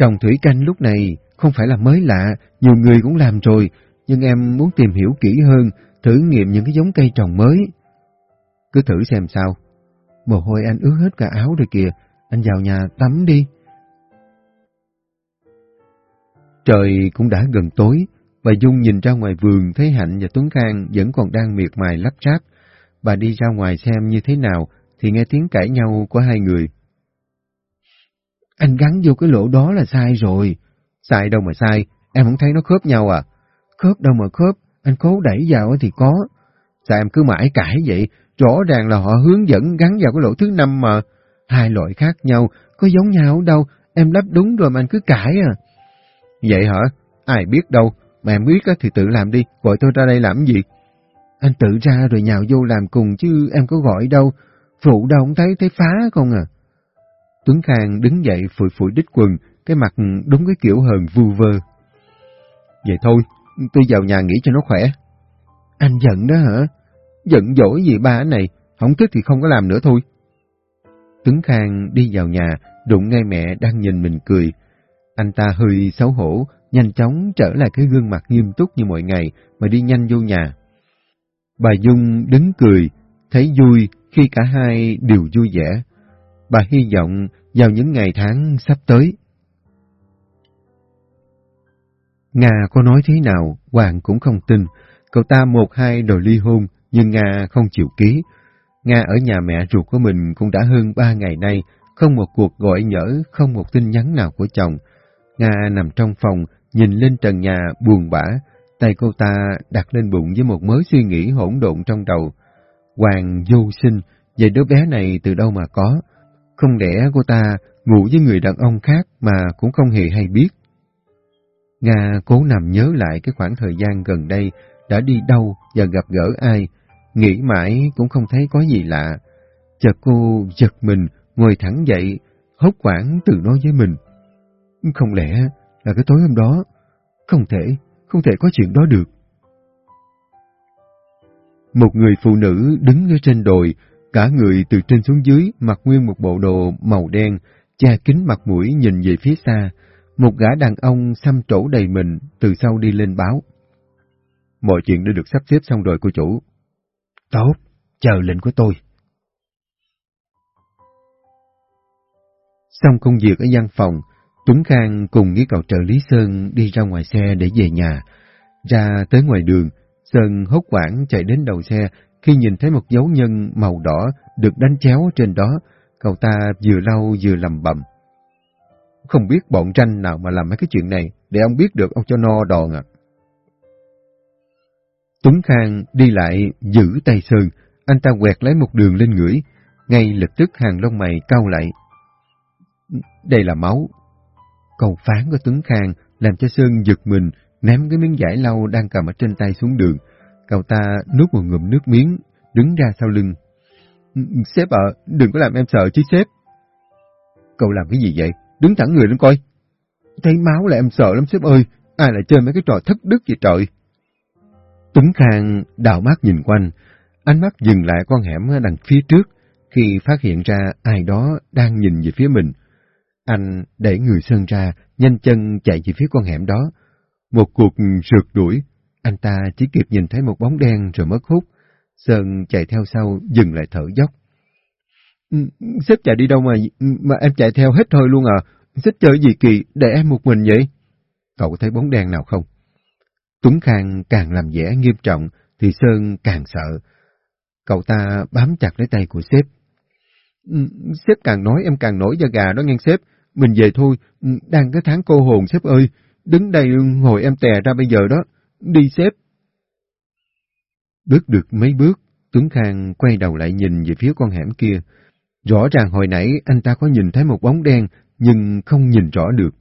Trồng thủy canh lúc này không phải là mới lạ, nhiều người cũng làm rồi, nhưng em muốn tìm hiểu kỹ hơn, thử nghiệm những cái giống cây trồng mới. Cứ thử xem sao. Mồ hôi anh ướt hết cả áo rồi kìa, anh vào nhà tắm đi. Trời cũng đã gần tối, bà Dung nhìn ra ngoài vườn thấy Hạnh và Tuấn Khang vẫn còn đang miệt mài lắp ráp. Bà đi ra ngoài xem như thế nào thì nghe tiếng cãi nhau của hai người. Anh gắn vô cái lỗ đó là sai rồi. Sai đâu mà sai, em không thấy nó khớp nhau à? Khớp đâu mà khớp, anh cố đẩy vào thì có. Sao em cứ mãi cãi vậy? Rõ ràng là họ hướng dẫn gắn vào cái lỗ thứ năm mà. Hai loại khác nhau, có giống nhau đâu, em lắp đúng rồi mà anh cứ cãi à. Vậy hả? Ai biết đâu, mà em biết thì tự làm đi, gọi tôi ra đây làm gì? Anh tự ra rồi nhào vô làm cùng chứ em có gọi đâu, phụ đâu không thấy, thấy phá không à. Tuấn Khang đứng dậy phủi phủi đít quần, cái mặt đúng cái kiểu hờn vu vơ. Vậy thôi, tôi vào nhà nghỉ cho nó khỏe. Anh giận đó hả? Giận dỗi gì ba này, không thích thì không có làm nữa thôi. Tuấn Khang đi vào nhà, đụng ngay mẹ đang nhìn mình cười. Anh ta hơi xấu hổ, nhanh chóng trở lại cái gương mặt nghiêm túc như mọi ngày mà đi nhanh vô nhà. Bà Dung đứng cười, thấy vui khi cả hai đều vui vẻ. Bà hy vọng vào những ngày tháng sắp tới. Nga có nói thế nào, Hoàng cũng không tin, Cậu ta một hai đòi ly hôn, nhưng Nga không chịu ký. Nga ở nhà mẹ ruột của mình cũng đã hơn ba ngày nay, không một cuộc gọi nhỡ, không một tin nhắn nào của chồng. Nga nằm trong phòng, nhìn lên trần nhà buồn bã, tay cô ta đặt lên bụng với một mớ suy nghĩ hỗn độn trong đầu. Hoàng vô sinh, vậy đứa bé này từ đâu mà có? Không lẽ cô ta ngủ với người đàn ông khác mà cũng không hề hay biết? Nga cố nằm nhớ lại cái khoảng thời gian gần đây đã đi đâu và gặp gỡ ai, nghĩ mãi cũng không thấy có gì lạ. Chợt cô giật mình, ngồi thẳng dậy, hốt quảng tự nói với mình. Không lẽ là cái tối hôm đó? Không thể, không thể có chuyện đó được. Một người phụ nữ đứng ở trên đồi, cả người từ trên xuống dưới mặc nguyên một bộ đồ màu đen, che kính mặt mũi nhìn về phía xa. Một gã đàn ông xăm trổ đầy mình từ sau đi lên báo. Mọi chuyện đã được sắp xếp xong rồi cô chủ. Tốt, chờ lệnh của tôi. Xong công việc ở văn phòng, Tuấn Khang cùng với cậu trợ Lý Sơn đi ra ngoài xe để về nhà. Ra tới ngoài đường, Sơn hốt quảng chạy đến đầu xe khi nhìn thấy một dấu nhân màu đỏ được đánh chéo trên đó. Cậu ta vừa lau vừa lầm bầm. Không biết bọn tranh nào mà làm mấy cái chuyện này, để ông biết được ông cho no đòn à. Tuấn Khang đi lại giữ tay Sơn, anh ta quẹt lấy một đường lên ngửi, ngay lập tức hàng lông mày cau lại. Đây là máu. Câu phán của Tuấn Khang làm cho Sơn giật mình, ném cái miếng giải lau đang cầm ở trên tay xuống đường. Cậu ta nuốt một ngụm nước miếng, đứng ra sau lưng. Ừ, ừ, sếp ạ, đừng có làm em sợ chứ sếp. Cậu làm cái gì vậy? Đứng thẳng người lên coi. Thấy máu là em sợ lắm sếp ơi, ai lại chơi mấy cái trò thất đức vậy trời. Tuấn Khang đào mắt nhìn quanh, ánh mắt dừng lại con hẻm đằng phía trước khi phát hiện ra ai đó đang nhìn về phía mình. Anh đẩy người Sơn ra, nhanh chân chạy về phía con hẻm đó. Một cuộc rượt đuổi, anh ta chỉ kịp nhìn thấy một bóng đen rồi mất hút. Sơn chạy theo sau, dừng lại thở dốc. Ừ, sếp chạy đi đâu mà mà em chạy theo hết thôi luôn à? Sếp chơi gì kỳ, để em một mình vậy? Cậu có thấy bóng đen nào không? Tuấn Khang càng làm vẻ nghiêm trọng, thì Sơn càng sợ. Cậu ta bám chặt lấy tay của sếp. Ừ, sếp càng nói em càng nổi da gà đó nghe sếp. Mình về thôi, đang cái tháng cô hồn sếp ơi. Đứng đây ngồi em tè ra bây giờ đó. Đi sếp. Bước được mấy bước, Tuấn Khang quay đầu lại nhìn về phía con hẻm kia. Rõ ràng hồi nãy anh ta có nhìn thấy một bóng đen, nhưng không nhìn rõ được.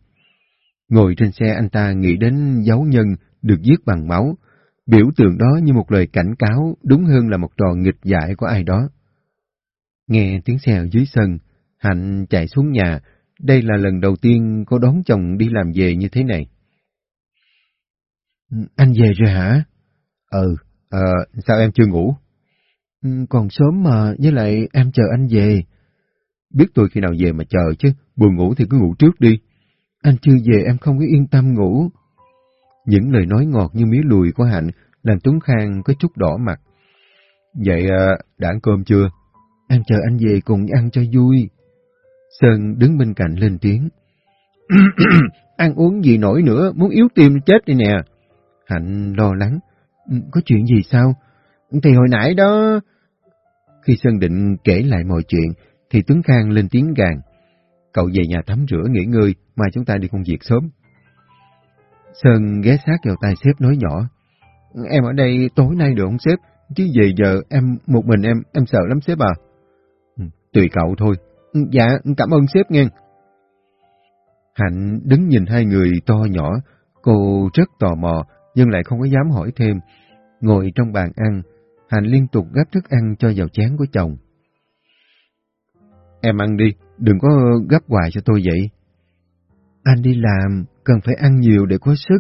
Ngồi trên xe anh ta nghĩ đến dấu nhân được giết bằng máu. Biểu tượng đó như một lời cảnh cáo, đúng hơn là một trò nghịch dại của ai đó. Nghe tiếng xe ở dưới sân, Hạnh chạy xuống nhà. Đây là lần đầu tiên cô đón chồng đi làm về như thế này. Ừ, anh về rồi hả? Ừ, ờ, sao em chưa ngủ? Ừ, còn sớm mà, với lại em chờ anh về. Biết tôi khi nào về mà chờ chứ, buồn ngủ thì cứ ngủ trước đi. Anh chưa về em không có yên tâm ngủ. Những lời nói ngọt như mía lùi của Hạnh làm Tuấn Khang có chút đỏ mặt. Vậy à, đã ăn cơm chưa? Em chờ anh về cùng ăn cho vui. Sơn đứng bên cạnh lên tiếng. ăn uống gì nổi nữa, muốn yếu tim chết đi nè. Hạnh lo lắng. Ừ, có chuyện gì sao? Thì hồi nãy đó... Khi Sơn định kể lại mọi chuyện, thì Tuấn Khang lên tiếng gàn. Cậu về nhà tắm rửa nghỉ ngơi, mai chúng ta đi công việc sớm. Sơn ghé sát vào tay sếp nói nhỏ. Em ở đây tối nay được không sếp? Chứ về giờ em một mình em, em sợ lắm sếp à. Ừ, tùy cậu thôi. Ừ, dạ, cảm ơn sếp nghe. Hạnh đứng nhìn hai người to nhỏ, cô rất tò mò nhưng lại không có dám hỏi thêm. Ngồi trong bàn ăn, Hạnh liên tục gắp thức ăn cho vào chén của chồng. Em ăn đi, đừng có gấp hoài cho tôi vậy. Anh đi làm, cần phải ăn nhiều để có sức.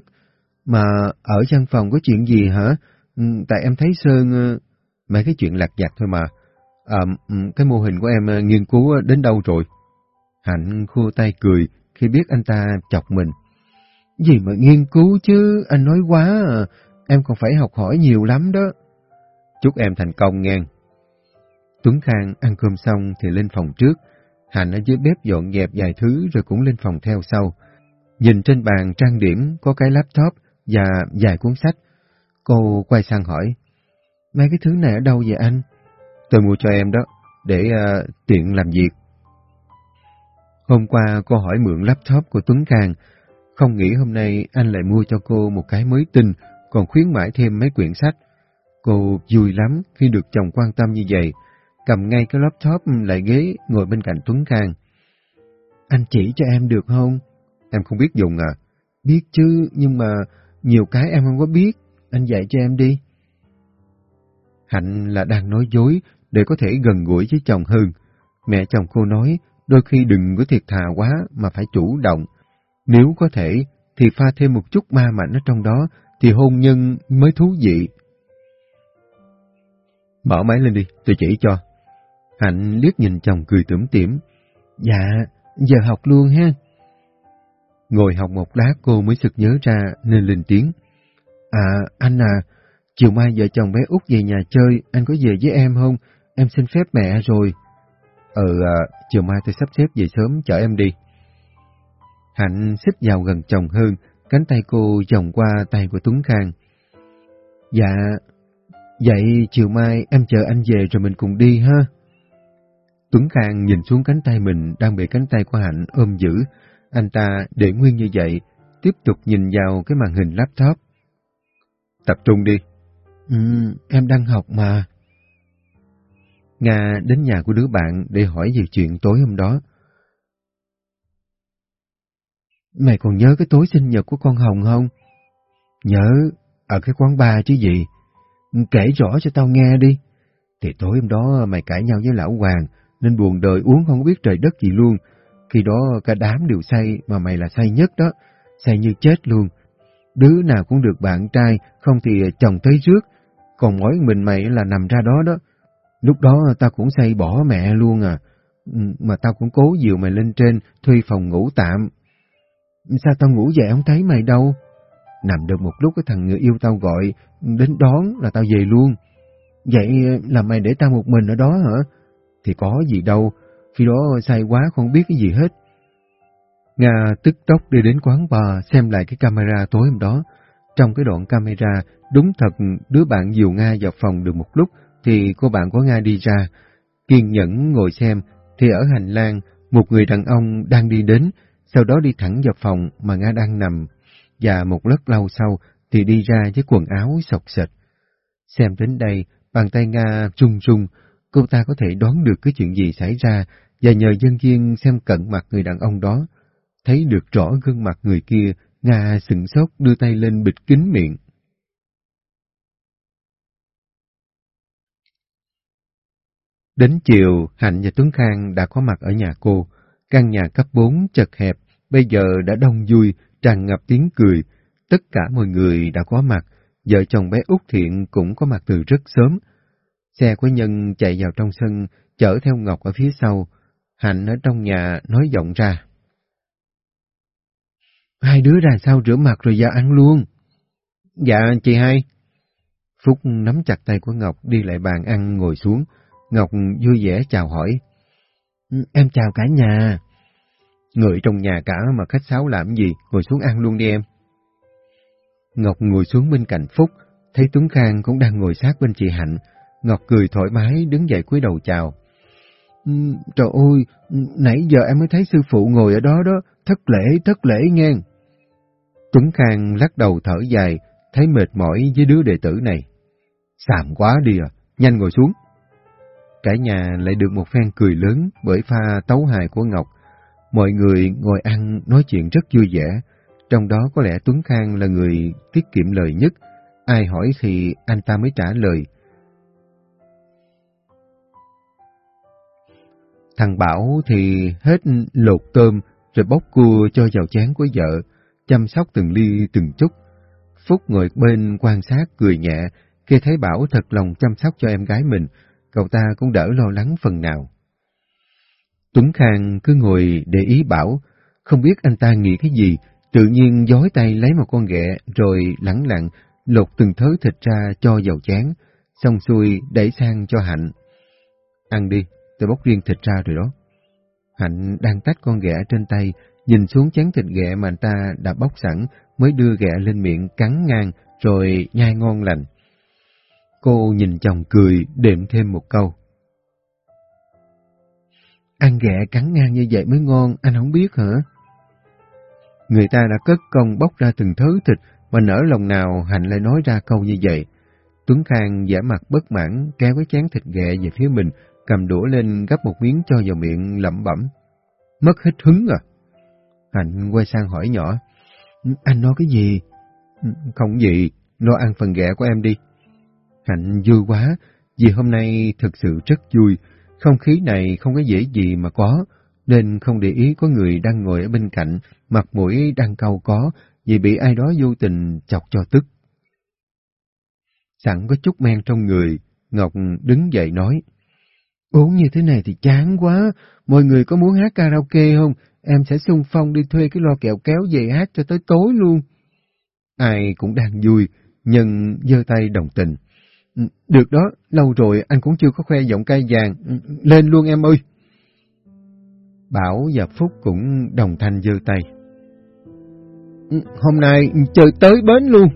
Mà ở văn phòng có chuyện gì hả? Ừ, tại em thấy Sơn... Ờ, mấy cái chuyện lạc vặt thôi mà. À, ừ, cái mô hình của em ờ, nghiên cứu ờ, đến đâu rồi? Hạnh khua tay cười khi biết anh ta chọc mình. Gì mà nghiên cứu chứ, anh nói quá à. Em còn phải học hỏi nhiều lắm đó. Chúc em thành công nghe. Tuấn Khang ăn cơm xong thì lên phòng trước. Hạnh ở dưới bếp dọn dẹp vài thứ rồi cũng lên phòng theo sau. Nhìn trên bàn trang điểm có cái laptop và vài cuốn sách. Cô quay sang hỏi, mấy cái thứ này ở đâu vậy anh? Tôi mua cho em đó, để uh, tiện làm việc. Hôm qua cô hỏi mượn laptop của Tuấn Khang, không nghĩ hôm nay anh lại mua cho cô một cái mới tinh, còn khuyến mãi thêm mấy quyển sách. Cô vui lắm khi được chồng quan tâm như vậy, cầm ngay cái laptop lại ghế ngồi bên cạnh Tuấn Khang. Anh chỉ cho em được không? Em không biết dùng à? Biết chứ, nhưng mà nhiều cái em không có biết, anh dạy cho em đi. Hạnh là đang nói dối để có thể gần gũi với chồng hơn. Mẹ chồng cô nói, đôi khi đừng có thiệt thà quá mà phải chủ động. Nếu có thể, thì pha thêm một chút ma mạnh ở trong đó, thì hôn nhân mới thú vị. Mở máy lên đi, tôi chỉ cho. Hạnh liếc nhìn chồng cười tủm tỉm. Dạ, giờ học luôn ha. Ngồi học một lát cô mới sực nhớ ra nên lên tiếng. À, anh à, chiều mai vợ chồng bé út về nhà chơi, anh có về với em không? Em xin phép mẹ rồi. Ừ, à, chiều mai tôi sắp xếp về sớm chở em đi. Hạnh xích vào gần chồng hơn, cánh tay cô vòng qua tay của Tuấn Khang. Dạ, vậy chiều mai em chờ anh về rồi mình cùng đi ha. Tuấn Khang nhìn xuống cánh tay mình đang bị cánh tay của Hạnh ôm giữ. Anh ta để nguyên như vậy, tiếp tục nhìn vào cái màn hình laptop. Tập trung đi. Ừ, em đang học mà. Nga đến nhà của đứa bạn để hỏi về chuyện tối hôm đó. Mày còn nhớ cái tối sinh nhật của con Hồng không? Nhớ, ở cái quán bar chứ gì. Kể rõ cho tao nghe đi. Thì tối hôm đó mày cãi nhau với lão Hoàng, nên buồn đời uống không biết trời đất gì luôn. Khi đó cả đám đều say, mà mày là say nhất đó, say như chết luôn. Đứa nào cũng được bạn trai, không thì chồng tới trước, còn mỗi mình mày là nằm ra đó đó. Lúc đó tao cũng say bỏ mẹ luôn à, mà tao cũng cố dìu mày lên trên, thuê phòng ngủ tạm. Sao tao ngủ dậy không thấy mày đâu? Nằm được một lúc cái thằng người yêu tao gọi, đến đón là tao về luôn. Vậy là mày để tao một mình ở đó hả? Thì có gì đâu, khi đó say quá không biết cái gì hết. Nga tức tốc đi đến quán bar xem lại cái camera tối hôm đó. Trong cái đoạn camera, đúng thật đứa bạn dìu Nga vào phòng được một lúc thì cô bạn của Nga đi ra. Kiên nhẫn ngồi xem thì ở hành lang một người đàn ông đang đi đến, sau đó đi thẳng vào phòng mà Nga đang nằm. Và một lúc lâu sau thì đi ra với quần áo sọc sệt. Xem đến đây, bàn tay Nga run run, cô ta có thể đoán được cái chuyện gì xảy ra và nhờ dân viên xem cận mặt người đàn ông đó. Thấy được rõ gương mặt người kia, Nga sừng sốt đưa tay lên bịt kín miệng. Đến chiều, Hạnh và Tuấn Khang đã có mặt ở nhà cô. Căn nhà cấp 4 chật hẹp, bây giờ đã đông vui, tràn ngập tiếng cười. Tất cả mọi người đã có mặt, vợ chồng bé Út Thiện cũng có mặt từ rất sớm. Xe của Nhân chạy vào trong sân, chở theo Ngọc ở phía sau. Hạnh ở trong nhà nói giọng ra. Hai đứa ra sao rửa mặt rồi vào ăn luôn. Dạ, chị hai. Phúc nắm chặt tay của Ngọc đi lại bàn ăn ngồi xuống. Ngọc vui vẻ chào hỏi. Ừ, em chào cả nhà. Người trong nhà cả mà khách sáo làm gì, ngồi xuống ăn luôn đi em. Ngọc ngồi xuống bên cạnh Phúc, thấy Tuấn Khang cũng đang ngồi sát bên chị Hạnh. Ngọc cười thoải mái đứng dậy cúi đầu chào. Ừ, trời ơi, nãy giờ em mới thấy sư phụ ngồi ở đó đó, thất lễ, thất lễ nghe. Tuấn Khang lắc đầu thở dài, thấy mệt mỏi với đứa đệ tử này. Xàm quá đi à, nhanh ngồi xuống. Cả nhà lại được một phen cười lớn bởi pha tấu hài của Ngọc. Mọi người ngồi ăn nói chuyện rất vui vẻ, trong đó có lẽ Tuấn Khang là người tiết kiệm lời nhất, ai hỏi thì anh ta mới trả lời. Thằng Bảo thì hết lột tôm rồi bóc cua cho vào chén của vợ, chăm sóc từng ly từng chút. Phúc ngồi bên quan sát cười nhẹ, khi thấy Bảo thật lòng chăm sóc cho em gái mình, cậu ta cũng đỡ lo lắng phần nào. Tuấn Khang cứ ngồi để ý Bảo, không biết anh ta nghĩ cái gì, tự nhiên giói tay lấy một con ghẹ rồi lẳng lặng lột từng thớ thịt ra cho vào chén, xong xuôi đẩy sang cho Hạnh. Ăn đi, tôi bóc riêng thịt ra rồi đó. Hạnh đang tách con ghẹ trên tay, nhìn xuống chén thịt ghẹ mà anh ta đã bóc sẵn, mới đưa ghẹ lên miệng cắn ngang rồi nhai ngon lành. Cô nhìn chồng cười, đệm thêm một câu. Ăn ghẹ cắn ngang như vậy mới ngon, anh không biết hả? Người ta đã cất công bóc ra từng thứ thịt, mà nở lòng nào Hạnh lại nói ra câu như vậy. Tuấn Khang giả mặt bất mãn, kéo cái chén thịt ghẹ về phía mình, cầm đũa lên gấp một miếng cho vào miệng lẩm bẩm. Mất hết hứng à? Hạnh quay sang hỏi nhỏ. Anh nói cái gì? Không gì, lo ăn phần ghẹ của em đi. Hạnh vui quá, vì hôm nay thực sự rất vui. Không khí này không có dễ gì mà có, nên không để ý có người đang ngồi ở bên cạnh, mặt mũi đang cau có, vì bị ai đó vô tình chọc cho tức. Sẵn có chút men trong người, Ngọc đứng dậy nói. Uống như thế này thì chán quá, mọi người có muốn hát karaoke không? Em sẽ xung phong đi thuê cái lo kẹo kéo về hát cho tới tối luôn. Ai cũng đang vui, nhưng giơ tay đồng tình. Được đó, lâu rồi anh cũng chưa có khoe giọng cay vàng. Lên luôn em ơi! Bảo và Phúc cũng đồng thanh giơ tay. Hôm nay chơi tới bến luôn.